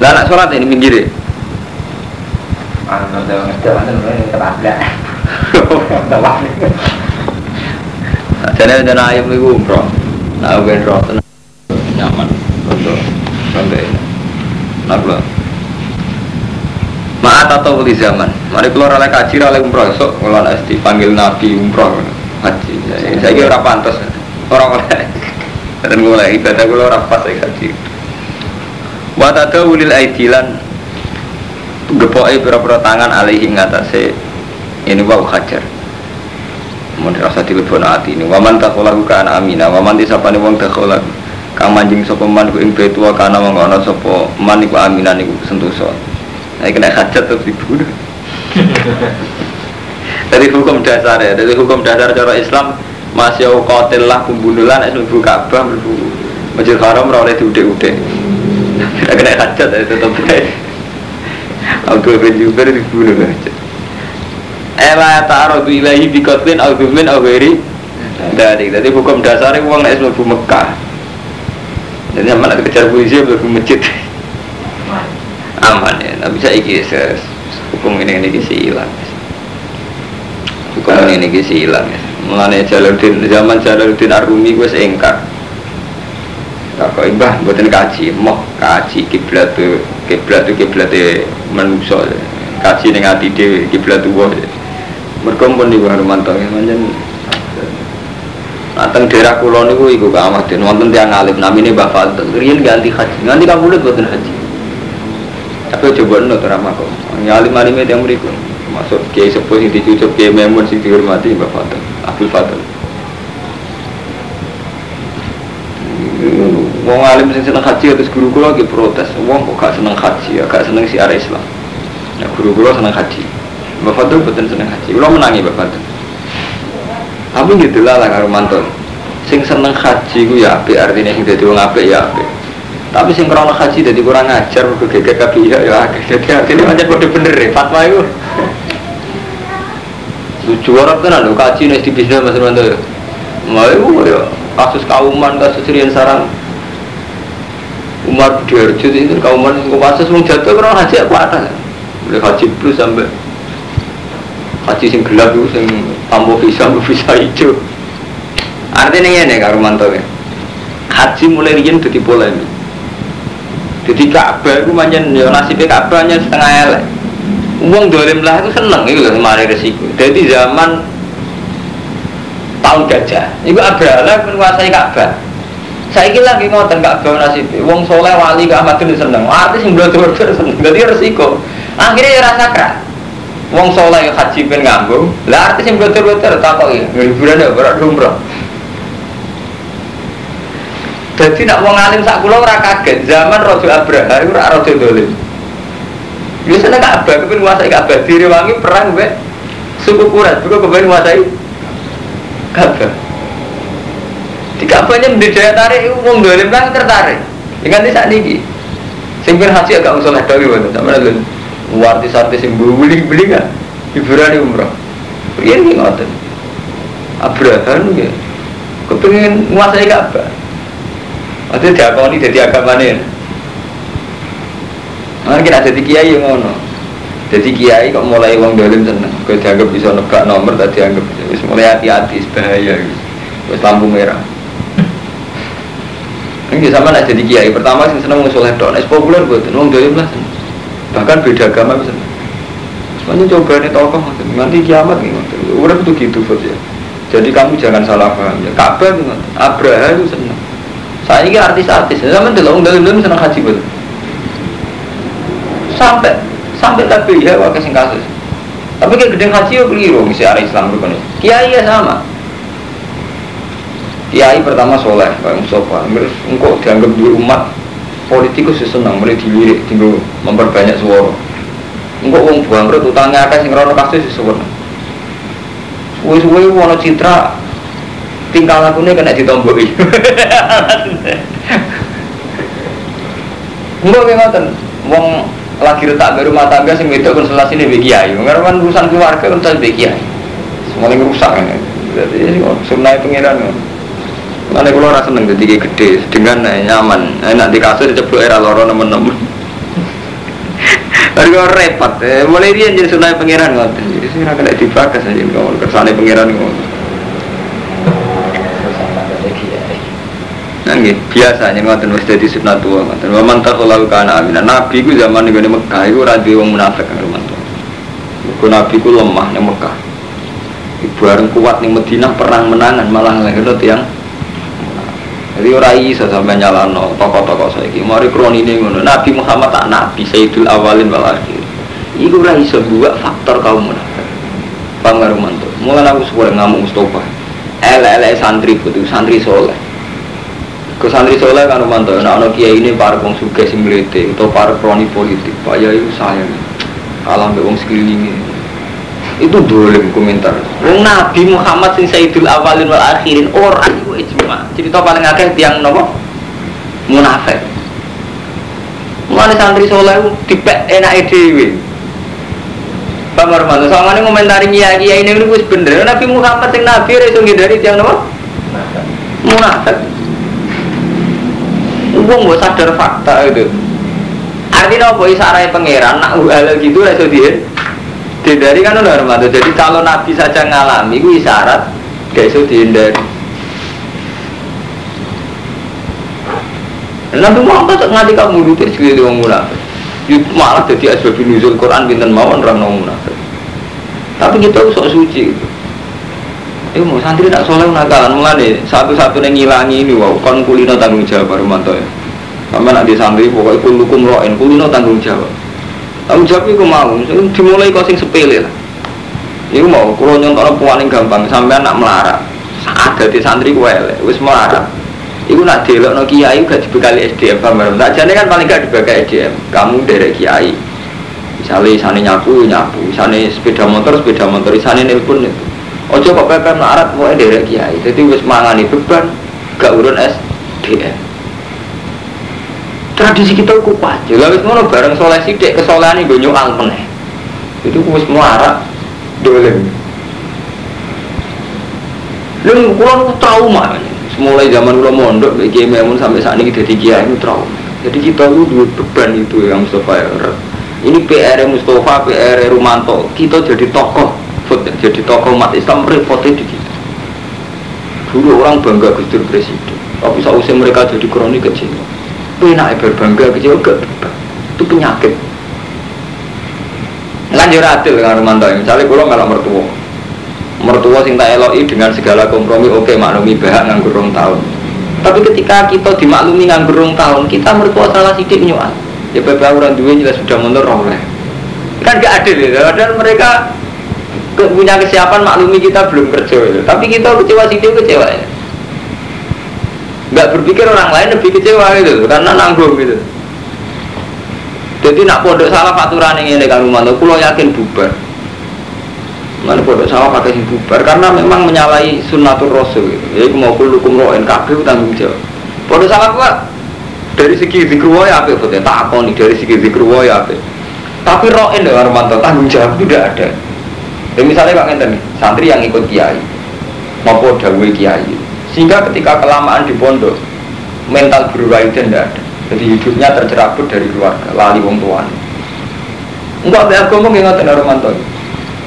Lah anak sholat ini minggir ya? Udah ngerti, ketabrak Ketabrak Jadi ada ayam itu umroh. Nah, gue umroh tenang. nyaman untuk sampai nak Maat atau di zaman. Mari keluar oleh kaji oleh umroh. Esok kalau nak dipanggil nabi umroh. Haji. Saya kira orang pantas orang oleh. Dan mulai ibadah gue orang pas saya kaji. Watada ulil aidilan. Gepoi pira-pira tangan alaihi ngatasé. Ini wau hajar. Mau dirasa dilebon hati ini. Waman takholahu kana amina. Waman disapane wong takholahu kang manjing sapa man ku ing betua kana wong ana sapa man iku aminan iku sentosa. Nah kena hajat terus dibunuh *laughs* dari hukum dasar ya dari hukum dasar cara Islam masih qatil lah pembunuh lah nek mlebu Ka'bah mlebu Masjid Haram ora oleh diude-ude tidak kena hajat ya tetep Abdul bin Jubair dibunuh aja Ela ta'arudu ilahi bikotlin au dhumin au ghairi dari jadi hukum dasarnya uang naik mlebu Mekah jadi nak kejar polisi mlebu masjid aman. Ya. Tapi saya iki hukum ini ini kisi hilang. Hukum ini ini kisi hilang ya. Mulanya Jalaluddin zaman Jalaluddin Arumi gue seengkar Tak kok imbah buatin kaji, moh kaji kiblat tuh kiblat tuh kiblat manusia, kaji dengan hati dewi kiblat tuh wah. Berkumpul di Bang Romanto ya. Nateng daerah kulon niku iku Kak Ahmad Den wonten tiyang alim namine Mbah Fadl. Riyen ganti haji, nganti kamulut boten haji. Tapi coba nut ora kok. Ya alim alime tiyang mriku. Masuk kiai sepuh sing dicucuk kiai Memun sing dihormati Mbah Fadl, Abdul Fadl. Wong alim sing seneng haji terus guru kula lagi protes. Wong kok gak seneng haji, ya gak seneng siar Islam. Ya guru kula seneng haji. Mbak Fadl betul seneng haji. Kula menangi Mbak Fadl. Tapi gitu lah lah mantul. Sing seneng haji ku ya apik artinya sing dadi wong ya. Tapi sing krono haji dadi kurang ajar mergo geger kabeh ya ya. Dadi artinya pancen padha bener ya fatwa iku. Lucu orang tenan lho kaji nek di bisnis Mas Romanto. Mau ya kasus kauman kasus Rian Sarang Umar Diarjo itu kauman itu kasus wong jatuh orang haji apa ada mulai haji plus sampai haji sing gelap itu sing tanpa visa visa hijau artinya ini karo mantu ya. Haji mulai rian jadi polemik jadi Ka'bah itu manjen ya nasibnya Ka'bah hanya setengah elek. Uang dolim lah itu seneng itu loh mari resiko. Jadi zaman tahun gajah itu Abraha menguasai Ka'bah. Saya kira lagi ngotot Ka'bah nasib wong soleh wali Ahmad itu seneng. Artis yang belum turun seneng. Jadi resiko. Akhirnya ya rasa wong soleh yang haji ben ngambung. Lah artis yang turun turun tak kok ya hiburan ya berat umroh jadi nak wong alim sak kula ora kaget zaman Raja Abraha itu ora raja dolim. Biasanya Ka'bah kepen menguasai Ka'bah. Direwangi perang be suku Quraisy juga kepen menguasai Ka'bah. Di Ka'bahnya tarik wong dolim kan tertarik. Dengan di saat ini sing haji agak usul gitu sama lho artis-artis yang beli-beli kan hiburan di umroh ini ngoten? Abraham ya kepengen menguasai Ka'bah. Maksudnya diakoni jadi agama ini Mungkin kita jadi kiai yang ngono. Jadi kiai kok mulai wong dolim seneng, kau dianggap bisa nebak nomor, tak dianggap. Wis mulai hati-hati, bahaya, wis lampu merah. Ini sama nak jadi kiai. Pertama sih seneng ledok, nek populer buat wong dolim lah seneng. Bahkan beda agama bisa. Semuanya coba nih tokoh, nanti kiamat nih, udah tuh gitu ya. Jadi kamu jangan salah paham ya. Ka'bah itu Abraha itu seneng. Saya ini artis-artis, sama dulu wong dolim seneng haji betul. Sampai sampai tapi ya wakai sing kasus tapi kayak gede haji yo keliru misi arah Islam rukun kiai ya sama kiai pertama soleh kayak Mustafa terus engkau dianggap dua umat politikus senang mulai dilirik tinggal memperbanyak suara. Engkau uang bangkrut utangnya akan sing rono kasus sesuatu suwe-suwe wono citra tingkah lakunya kena ditomboi *laughs* enggak kayak ngoten wong lagi retak baru rumah tangga sing wedok konsultasi ini bagi kiai karena urusan keluarga tadi bagi kiai. Semuanya rusak ini. Jadi sunnah pengiran mana kalau rasa seneng jadi gede dengan nyaman enak di kasur ceplok era loro temen-temen Tapi kalau repot, eh, mulai dia jadi sunnah pengiran ngoten. Jadi sih kena dibakas aja kalau kersane pengiran ngoten. Nangge biasanya ngoten wis dadi sunnatul ngoten. Wa man taqallahu kana amina. Nabi ku zaman ning Mekah iku ora duwe wong munafik kang romanto. Mergo Nabi ku lemah ning Mekah. Ibu kuat ning Madinah perang menangan malah lahirno tiyang jadi orang iso sampai nyalano tokoh-tokoh saya ini. Mari ini ngono. Nabi Muhammad tak nabi Sayyidul Awalin wal Akhir. Iku ora iso buat faktor kaum munafik. Pangaruh mantu. Mulai aku sekolah ngamuk Mustafa. Ele-ele santri putu, santri soleh. Ke santri soleh kan mantu. Nah, anak kiai ini para wong suge sing mlete para kroni politik. Pak Yai sayang. Kalah mbek wong sekelilinge itu dolim komentar Wong Nabi Muhammad sing Sayyidul Awalin wal Akhirin orang itu ijma cerita paling akeh tiang nopo? Munafik. Mulai santri soleh dipek enak dewi Bang Armando, sama ini komentari kiai kiai ini wis bener. Nabi Muhammad sing Nabi itu dari tiang nopo? Munafik. Wong gak sadar fakta itu. Artinya apa? Isarai pangeran nak hal gitu iso dia dihindari kan udah Armando jadi kalau Nabi saja ngalami itu isyarat gak iso dihindari. Nabi Muhammad tak nganti kamu nutir segini orang munafik. Malah jadi asbab nuzul Quran binten mawon orang orang munafik. Tapi kita sok suci gitu mau santri tak soleh nakalan mulane satu-satu yang ngilangi ini wow kon kulino tanggung jawab Armando ya. Sama nak di santri pokoknya kulukum roin kulino tanggung jawab Tanggung jawab itu mau, dimulai kau sing sepele lah. Iku mau, kalau nyontok puan gampang, sampai anak melarat. Saat jadi santri gue wis melarat. Iku nak delok no kiai gak dibekali SDM paham Tak jadi kan paling gak dibekali SDM. Kamu dari kiai. Misalnya sana nyapu nyapu, sana sepeda motor sepeda motor, sana nelpon itu. Ojo kok pepe melarat mau dari kiai. Jadi wis mangani beban, gak urun SDM tradisi kita kuat. Ya wis ngono bareng soleh sithik kesolehan gue nyual meneh. Itu wis muara dolen Lalu kurang trauma. Mulai zaman kula mondok Kiai Memun sampai saat ini jadi kiai itu trauma. Jadi kita itu dua beban itu yang Mustafa ya Ini PR Mustafa, PR Rumanto. Kita jadi tokoh Jadi tokoh umat Islam repotnya di kita Dulu orang bangga Gus Presiden. Tapi saat mereka jadi kronik kecil enak berbangga kecil ke itu penyakit. Lanjut adil dengan Romanto misalnya kalau malah mertua. Mertua sing tak eloi dengan segala kompromi oke maklumi bahak nganggur rong tahun. Tapi ketika kita dimaklumi nganggur rong tahun kita mertua salah sidik nyuan ya beberapa orang dua jelas sudah mundur kan gak adil ya. Dan mereka punya kesiapan maklumi kita belum kerja ya. tapi kita kecewa sidik kecewa. ya nggak berpikir orang lain lebih kecewa gitu. Karena nanggung gitu. Jadi nak pondok salah aturan ini kan rumah kulo yakin bubar. Mana pondok salah pakai sing bubar? Karena memang menyalahi sunnatul rasul gitu. Jadi mau kulukum roen kabeh tanggung jawab. Pondok salah kuat dari segi zikru ya apa ya tak nih dari segi zikru ya apa tapi roen dengan Romanto tanggung jawab tidak ada. Ya misalnya pak ngenten santri yang ikut kiai maupun dawei kiai sehingga ketika kelamaan di pondok mental berubah itu tidak ada. Jadi hidupnya tercerabut dari keluarga, lali wong tuan. Enggak ada agama yang ngoten Romanto.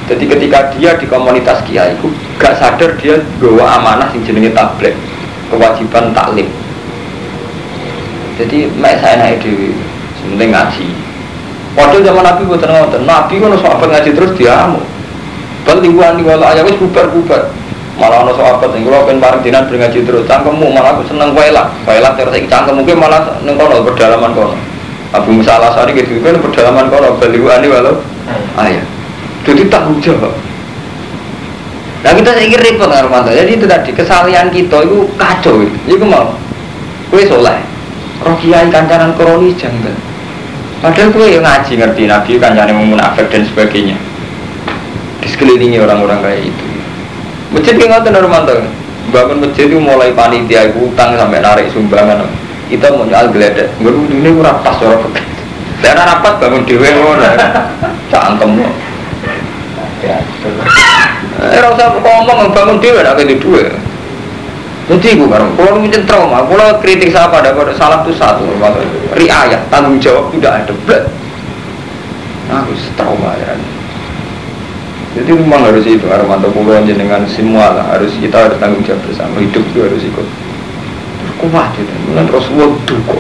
Jadi ketika dia di komunitas kiai itu gak sadar dia bawa amanah yang jenenge tablet kewajiban taklim. Jadi mek saya naik dewi, sementing ngaji. Padahal zaman Nabi buat ngoten, Nabi kan sahabat ngaji terus diamu. Bal lingkungan di wala ayah wis bubar bubar. Malah ono sahabat yang kalau pengen bareng dinan ngaji terus, cangkemmu malah aku seneng waelah, waelah terus iki cangkem mungkin malah neng kono berdalaman kono. Abu Musa al Asari gitu kan berdalaman kono, lingkungan walau ayah. Jadi tanggung jawab. Nah kita saya kira repot Armanto. Jadi itu tadi kesalahan kita itu kacau. Itu mau. Kue soleh. Roh kiai kancaran koroni jangan. Padahal kue yang ngaji ngerti Nabi kancaran munafik dan sebagainya. Di sekelilingi orang-orang kayak itu. Masjid yang ngotot Armanto. Bangun masjid itu mulai panitia utang sampai narik sumbangan. Kita mau nyal geledek. Gue ini kurang pas orang pekat. Dan rapat bangun dewe ngono. Cangkem. Ya, Eh, ora usah ngomong bangun dhewe nek itu duwe. Jadi gue kan, kalau mungkin trauma, kalau kritik saya pada pada salah itu satu, riayat, tanggung jawab tidak ada, blek. Nah, Aku trauma ya. Jadi memang harus itu, Armanto Pulau dengan semua lah, harus kita harus tanggung jawab bersama, hidup itu harus ikut. Kuat itu, kemudian Rasulullah duko,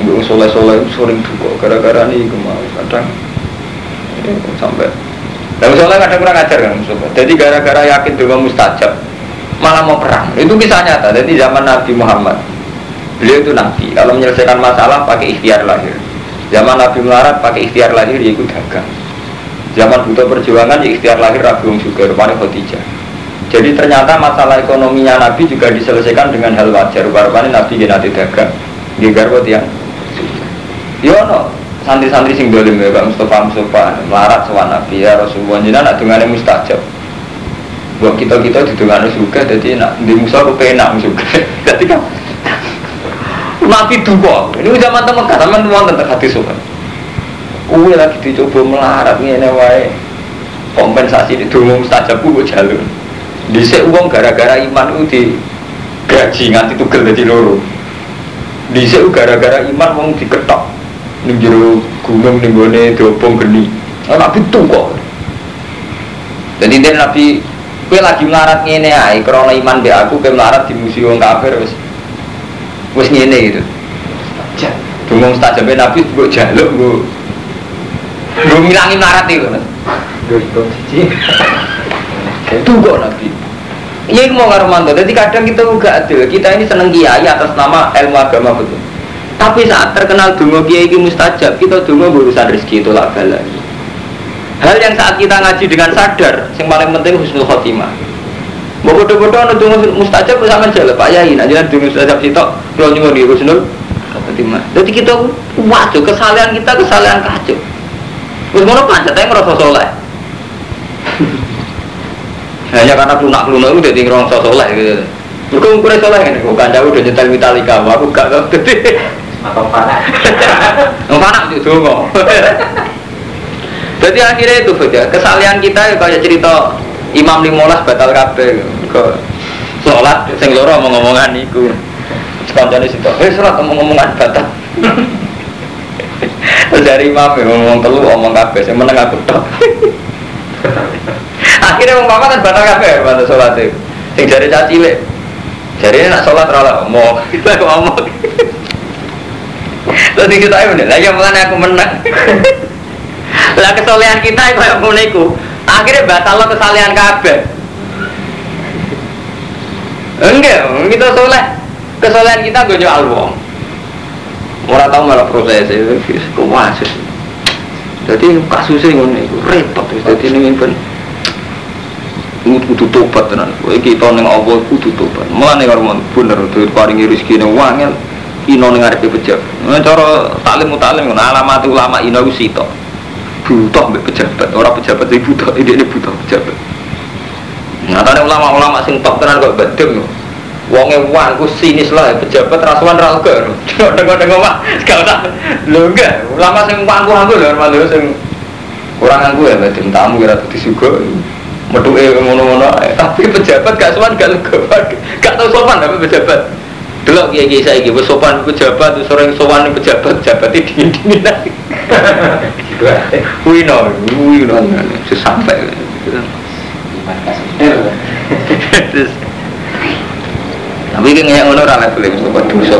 gue soleh soleh sering duko, gara-gara nih gue mau kadang sampai dan soalnya kadang kurang ajar kan. Jadi gara-gara yakin doa mustajab malah mau perang. Itu kisah nyata. Jadi zaman Nabi Muhammad beliau itu nabi. Kalau menyelesaikan masalah pakai ikhtiar lahir. Zaman Nabi melarat pakai ikhtiar lahir ya ikut dagang. Zaman butuh perjuangan ya ikhtiar lahir Rabi Wong juga rupanya Khadijah. Jadi ternyata masalah ekonominya Nabi juga diselesaikan dengan hal wajar. Rupanya Nabi ya nanti dagang. Dia garwo tiang. Yono, santri-santri sing dolim ya Pak Mustafa Mustafa melarat sowan Nabi ya Rasulullah jenengan nak dungane mustajab buat kita kita di dungane juga jadi nak di musa aku penak juga jadi kan Nabi duka ini zaman teman kata teman teman tentang hati sopan Kue lagi dicoba melarat nih wae kompensasi di dungu mustajab gue jalur di uang gara-gara iman itu di gaji nganti tugel jadi loro di gara-gara iman mau diketok ning jero gunung ning gone diopong geni. Nabi tuh kok. Jadi dia Nabi kowe lagi melarat ngene ae krana iman be aku kowe melarat di museum kafir wis wis ngene gitu. Dungo mustajabe Nabi mbok jaluk mbok mbok ngilangi melarat itu. itu. Itu kok Nabi. Iya mau karo mantu. Jadi kadang kita juga adil. Kita ini seneng kiai atas nama ilmu agama betul. Tapi saat terkenal dungo kiai ini mustajab, kita dungo urusan rezeki itu lah lagi. Hal yang saat kita ngaji dengan sadar, yang paling penting husnul khotimah. Mau bodoh-bodoh ada dungo mustajab sama aja Pak Yai. Nah jangan dungo mustajab itu kalau nyuruh di husnul khotimah. Jadi kita waduh kesalahan kita kesalahan kacau. Terus mau pancet aja merasa soleh. Hanya karena lunak-lunak itu jadi ngerasa soleh gitu. Mereka ukurnya soleh kan, bukan jauh udah nyetel Metallica, aku gak tau. Atau panas. *laughs* Nggak panas itu dungo. *laughs* Jadi akhirnya itu saja kesalahan kita ya kayak cerita Imam Limolas batal kabeh ke sholat sing loro omong-omongan iku. Kancane situ, eh sholat omong-omongan batal. *laughs* Terus *laughs* dari imam ya ngomong telu omong kabeh sing meneng aku tok. *laughs* Akhirnya wong papa kan batal kabeh batal sholat itu. Sing dari caci cilik. Ini nak sholat ora omong, *laughs* kita ngomong. Terus kita ayo nih, lagi mulane aku menang. Lah kesolehan kita itu kayak ngono iku. Akhirnya batal lo kesalehan kabeh. Enggak, kita soleh. Kesolehan kita gue jual wong. Orang tahu malah proses itu, kok wasis. Jadi kasusnya ngono iku repot dadi ning ben kudu tobat tenan. Kowe iki to ning Allah kudu tobat. Mulane karo bener paringi rezeki ning wangel ino ning ngarepe pejabat. Nah, cara taklim mutalim ngono alamat ulama ino iku sitok. Butuh mbek pejabat, ora pejabat iki butuh, *laughs* ini butuh pejabat. Nyatane ulama-ulama sing top tenan kok bedem. Wonge wan ku sinis lah pejabat rasuan ra lega. *laughs* Dengo-dengo mah gak usah. Lho enggak, ulama sing wangku aku lho malu sing kurang aku ya bedem tamu kira dadi sugo. Metuke ngono-ngono ae. Tapi pejabat gak sowan gak lega. Gak tau sopan tapi pejabat. Delok kiai kiai saya gitu, sopan pejabat, sering sowan pejabat, pejabat itu dingin dingin Dua. *laughs* Wino, wino, sesampai. Iman kasih. Terus tapi kan kayak ngono level iki sobat dosa.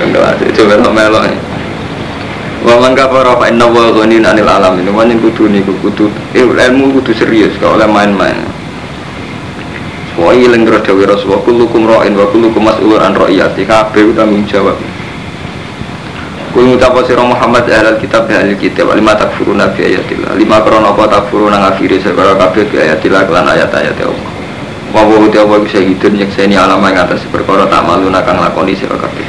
Kendo ate coba lo melo. Wa man kafara fa inna wa ghanin anil alamin. Wanin kudu niku kudu eh, ilmu kudu serius kalau oleh main-main. Wa ilang terus dawuh Rasulullah kullukum ra'in wa kullukum mas'ulun an ra'iyati. Kabeh tanggung jawab. Kul mutapa sira Muhammad ahlal kitab ya ahlul kitab lima takfuruna bi ayatillah lima krana apa takfuruna ngafiri sebab kabeh bi ayatillah kelan ayat-ayat Allah wa wa uti apa bisa hidun nyekseni alama yang atas perkara tak malu nakang lakoni sira kabeh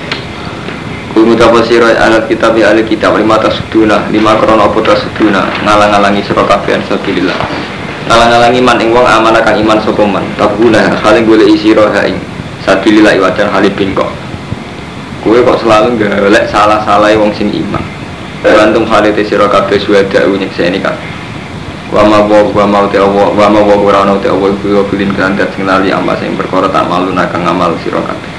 Kul mutapa sira ahlal kitab ya ahlul kitab lima tasuduna lima krana apa tasuduna ngalang-alangi sira kabeh sabilillah ngalang-alangi man ing wong amanah kang iman sapa man tabuna hale golek sira ha ing sabilillah wajan hale bingkok Kue kok selalu golek salah-salah wong sing iman. Bantung halite sira kabeh suweda nyekseni kabeh. Wa ma wa wa ma te wa wa ma wa ora tak malu nakang ngamal sira kabeh.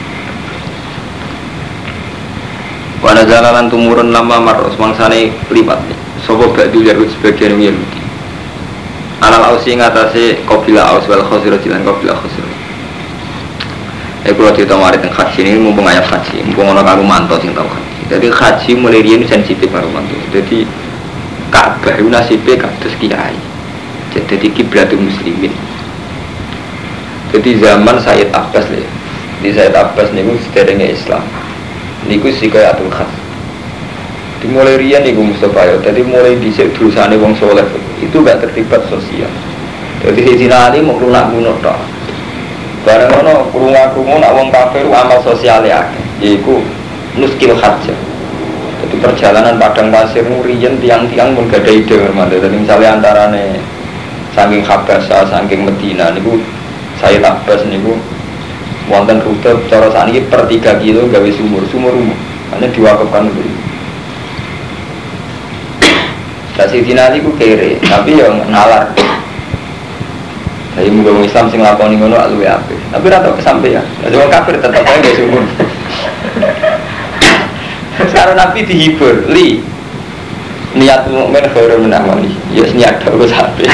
Wa nazala lan tumurun lama maros mangsane lipat. Sopo badu jarut sebagian Yahudi. Alal ausi ngatasé kabilah aus wal khosiro jilan kabilah khosiro. Ya kalau cerita mari tentang haji ini mumpung ayat haji, mumpung orang sing tahu haji. Jadi haji mulai dia sensitif karu manto. Jadi Ka'bah itu nasibnya kiai. Jadi kiblatul muslimin. Jadi zaman Sayyid Abbas nih, di Sayyid Abbas niku sederenge Islam. Niku atul khas. Dimulai rian niku Mustafa ya. Jadi mulai dhisik dosane wong soleh itu gak terlibat sosial. Jadi Sayyidina Ali mau lunak lunak tok. Barang ono krungu-krungu wong kafir amal sosiale akeh. Yaiku nuskil hajj. Jadi perjalanan padang pasir nurian tiang-tiang pun gak ada ide. Jadi misalnya antarane saking Habasa, saking Medina niku saya tabas niku wonten rute cara saat ini per 3 kilo gawe sumur sumur umum hanya diwakafkan dulu Nah, Sayyidina Ali ku kere, tapi yang nalar jadi mau Islam sing lakoni ngono luwe apik. Tapi ora tau kesampaian. Jadi wong kafir tetep aja gak sumur. *laughs* Sekarang Nabi dihibur, li niat mukmin khairu min amali. Ya niat aku sampe.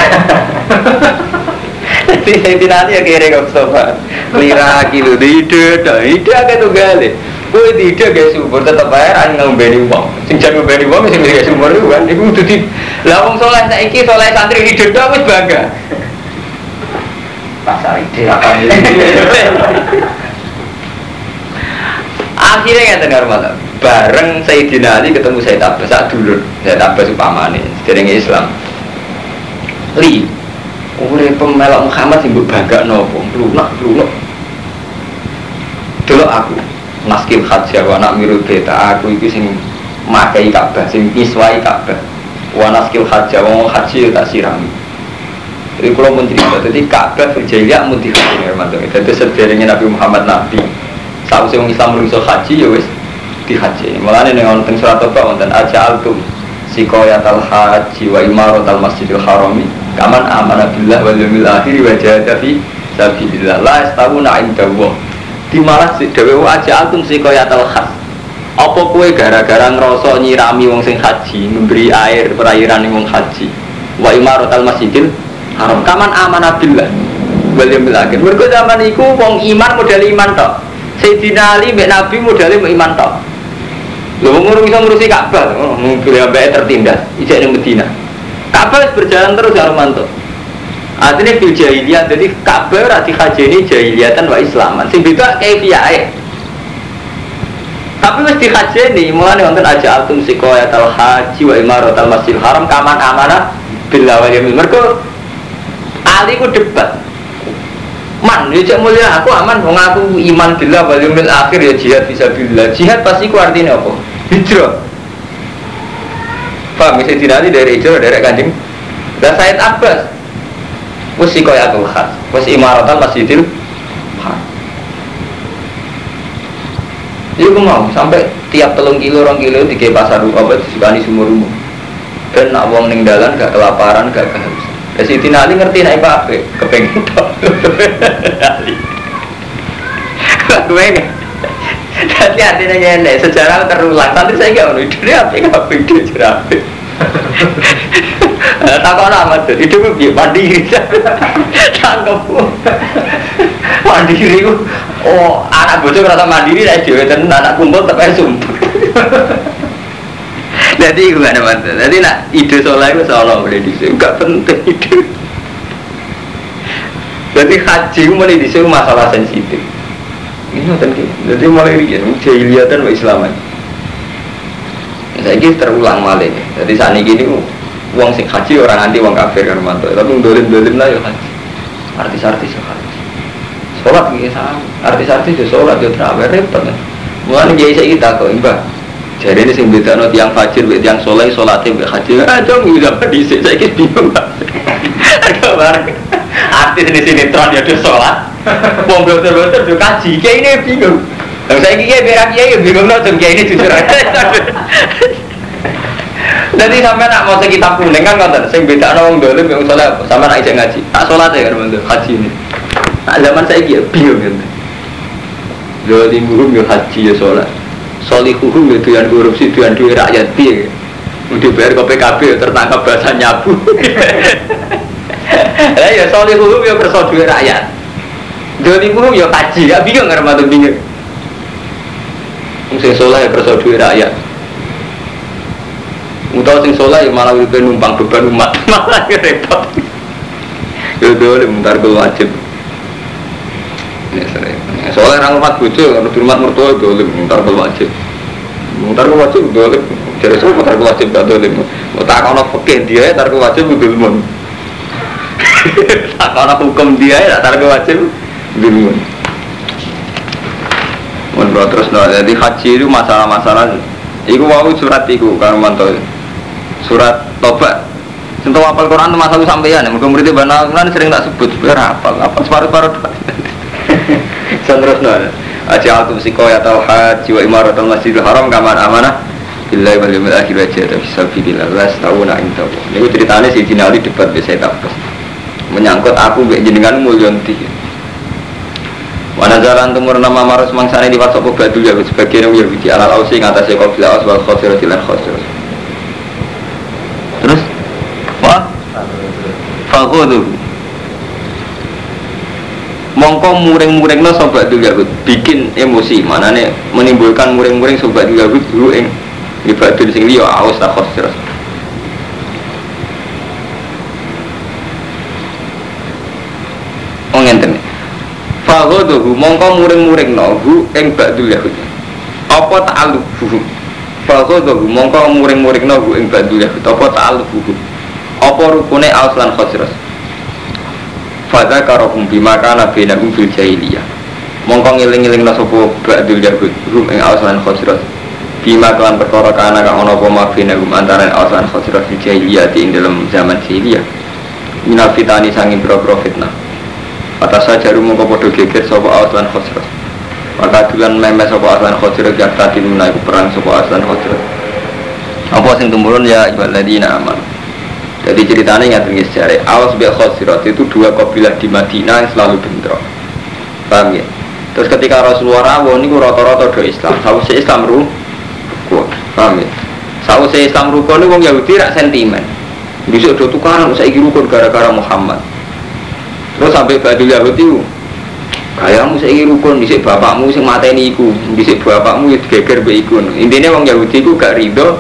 Jadi Sayyidina Ali ya kere kok Mustafa. Lira kilo di ide, dah ide agak tuh gale. Gue di ide gak sumur tetep aja ra ngombeni wong. Sing jan ngombeni wong sing gak sumur itu kan iku kudu di Lah wong saleh saiki saleh santri ide tok wis bangga. Pasar ide apa ini? Akhirnya nggak dengar malah bareng Sayyidina Ali ketemu Sayyid Abbas saat dulur Sayyid Abbas upamane sedereng Islam. Li, urip pemelok Muhammad sing bangga nopo? Lunak lunak. Delok aku naskil haji wa anak miru beta aku iki sing makai Ka'bah sing niswai Ka'bah. Wa naskil haji wa haji tak sirami. Jadi kalau pun cerita, jadi Ka'bah berjaya Hermanto. Jadi sederengnya Nabi Muhammad Nabi. Saat usia Islam menulis haji ya wis dihaji. Malah ini tentang surat apa wonten aja altum sikoyat al haji wa imarat al masjidil harami kaman amana billah wal yawmil akhir wa jahada fi sabilillah la yastawuna inda Allah. Di malah si dewe aja altum sikoyat al haj. Apa kue gara-gara ngerasa nyirami wong sing haji, memberi air perairan wong haji. Wa imarat al masjidil haram kaman amanah billah wal yaumil akhir mergo zaman iku wong iman modal iman tok Sayyidina Ali mbek Nabi modalnya iman tok wong ngono bisa ngurusi Ka'bah mungkin ambek tertindas ijek ning Medina Ka'bah berjalan terus ya Romanto Artinya fil jahiliyah, jadi Ka'bah ora dihajeni jahiliyatan wa islaman. Sing beda kaifiyahe. Tapi wis dihajeni, mulane wonten aja altum sikoyatal haji wa imaratal masjidil haram kaman amanah billah wal yaumil mergo Ali ku debat. Man, ya mulia aku aman wong aku iman billah wal yaumil akhir ya jihad bisa billah. Jihad pasti ku artinya apa? Hijrah. Paham bisa dinali dari hijrah dari kanjeng. Dan Said Abbas wis sikoyatul khas, wis imaratan masjidil haram. Iku mau sampai tiap telung kilo rong kilo di pasar apa disukani sumur umum. Dan nak wong ning dalan gak kelaparan gak kehausan. Ya Siti Ali ngerti naik apa? Kepengen tok. *laughs* Ali. Kepengen. Jadi artinya ngene, sejarah terulang. Santri saya nggak mau ide apa nggak ide jerape. Takut amat tuh, itu gue mandiri. Tangkap mandiri. Oh, anak bocor rasa mandiri lah dewe dan anak kumpul tapi sumpah. Jadi gue ada mantu. Jadi nak ide soalnya itu soalnya boleh di sini, nggak penting ide. Jadi haji mulai di sini masalah sensitif. Ini nonton Jadi mulai rian, jahiliyah dan Islaman. Saya ini terulang malah Jadi saat ini gini, uang sing haji orang anti uang kafir kan mantu. Tapi dolim dolim lah ya haji. Artis-artis ya haji. Sholat gitu sama. Artis-artis ya sholat ya terawih repot kan. Mulai jadi saya kita kok mbak. Jadi ini sing beda no tiang fajir, tiang soleh, sholatnya mbak haji. Ah dong, udah di saya kira bingung mbak. *laughs* Artis di sini tron ya udah sholat. Wong bener-bener udah kaji. Kayak ini bingung. Lalu saya kira berak ya bingung no kayak ini jujur aja. *laughs* Jadi sampai nak mau sekitar kuning kan konten, sing beda wong dolim yang sholat sama nak ijek ngaji. Tak sholat ya kan bentuk haji ini. Nah zaman saya kira bingung kan. Dolim guru ya haji ya sholat. Solihuhum ya tuan korupsi, tuan duit rakyat dia. Udah bayar ke PKB tertangkap bahasa nyabu. *laughs* Lah ya solihuhum ya duit rakyat. Dolim guru ya haji, ya bingung kan tuh bingung. Sing sholat ya kerso duit rakyat. Utau sing soleh malah itu numpang beban umat *laughs* malah repot. Ya dole bentar gue wajib. Ya sering. Soalnya orang umat bucu, kalau hormat mertua dole bentar gue wajib. Bentar gue wajib dole. Jadi semua bentar gue wajib gak dole. Tak kau fakir dia, bentar gue wajib dulmun. Tak kau hukum dia, bentar gue wajib dulmun. Mun terus no, jadi haji itu masalah-masalah Iku mau surat iku kang mantau surat tobat Contoh apal Quran itu masalah sampeyan, mereka muridnya banal, kan sering tak sebut, sebenarnya apal, apa separuh-separuh *laughs* terus nol. Aja altum siko ya tau haji wa imaratul masjidil haram kamar amanah Billahi wal yawmil akhir wa jihad fi sabilillah las tauna inta. Niku ceritanya si Jinali debat tapes. Menyangkut aku mbek jenengan mulyon tinggi. Wana jalan tumur nama marus mangsane di wasop badul ya sebagian Yahudi. Alal ausi ngatasé qabila aus wal khosir dilan khosir. Terus? Wah fakodu mongko muring-muring no sobat dulu Yahud bikin emosi. Mana nih menimbulkan muring-muring sobat dulu Yahud dulu ing ibadul sing liya aus tak khosir Oh ngenten Fahodohu mongko muring-muring no hu ing ba'dul Yahud Apa ta'alufuhu Fahodohu mongko muring-muring no hu ing ba'dul Yahud Apa ta'alufuhu Apa rukune auslan khosros Fadha karohum bima kana binahum fil jahiliyah. Mongko ngiling-ngiling no sopo ba'dul Yahud Hu ing auslan khosros Bima kelan perkara kana kang ono apa mafinahum antara auslan khosros fil di dalam zaman jahiliyah. Minal fitani sangin bro-bro Kata saja rumah kau podo geger sopo aslan khosros Maka dulan memes sopo aslan khosros Yang tadi menaik perang sopo aslan khosros Apa sing tumurun ya ibaladina aman. Jadi ceritanya ingat ini sejarah. Awas bi khosros itu dua kabilah di Madinah yang selalu bentrok. Paham ya? Terus ketika Rasulullah ini rata-rata do Islam. Sausnya Islam ru Paham ya? Sausnya Islam rukun ini wong Yahudi rak sentimen. Bisa do tukaran, saya rukun gara-gara Muhammad Terus sampai Badul Yahud itu Kayamu saya rukun, disik bapakmu sing mateni iku Disik bapakmu itu geger be iku. Intinya wong Yahudi itu gak ridho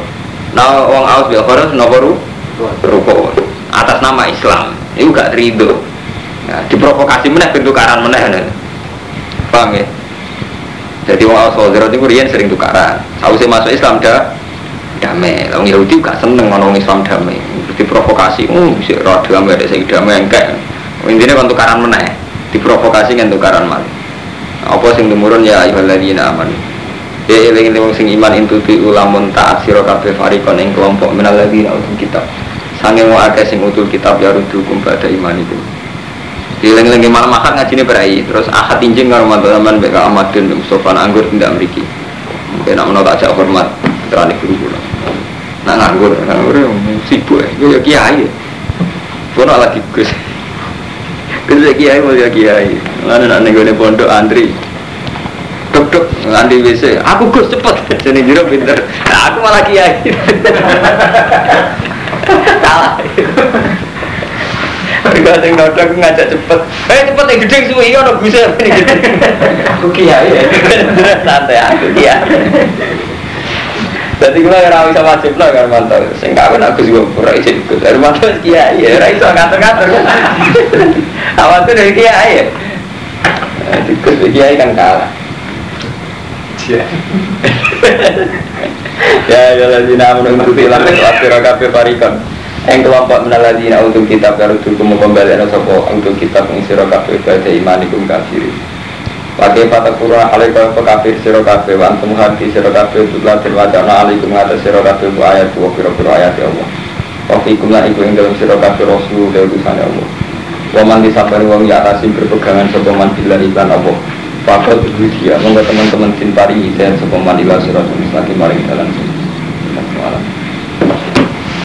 Nah wong Aus bil Khoros nopo ru? Rukun Atas nama Islam. Itu gak ridho. Nah, Diprovokasi meneh bentuk karan meneh Paham ya? Jadi wong Aus Khoros itu rian sering tukaran. Sausnya masuk Islam dah damai. Wong Yahudi gak seneng ngomong Islam damai. Diprovokasi, oh bisa roh damai, ada sing damai enggak intinya kan tukaran meneh diprovokasi kan tukaran mal apa sing temurun ya ayyuhalladzina amanu? Ya eling eling sing iman intu bi ulamun taat sira farikon ing kelompok minal ladzina utul kitab. Sange mau akeh sing utul kitab ya rudukum itu eling eling malam akad ngajine berai terus ahad injing karo mantan mbek Ahmadin Mustofa anggur tidak mriki. Mungkin nak menolak jak hormat terane guru kula. Nak nganggur nganggur sibuk ya kiai. Kono lagi Gus Kerja kiai mau ya kiai. Lalu nak nego pondok antri. Tuk dok nganti WC. Aku gus cepet. *laughs* Jadi jero pinter. Nah, aku malah kiai. *laughs* Salah. Mereka sing nodok ngajak cepet. Eh cepet yang gede suwi iya ono guse. *laughs* Aku kiai ya. Santai aku kiai. Jadi gue ora bisa wajib lah kan mantau. Sing kawin aku juga ora iso ikut. Hermanto wis kiai ya, ora iso ngatur-ngatur. Awal tuh dari kiai ya. Ikut kiai kan kalah. Iya. *laughs* Ya ya lazina amanu tuti lan wasira kabeh parikon. Eng kelompok menaladina untuk kitab karo hukum kembali ana sapa untuk kitab kabeh badhe imanikum kafir. Pakai patah kurang kau kafir sira kabeh wa antum hati sira kabeh tutla til wacana alaikum ngatas sira kabeh bu ayat wa pira-pira ayat ya Allah. Wa fikum lan iku ing dalam sira kabeh rasul dari utusan Allah. Wa man disabari wong ya atasin berpegangan sapa man billahi lan Allah. Fakot dia, monggo teman-teman cinta ini dan sepeman ilah siratul mustaqim mari kita langsung.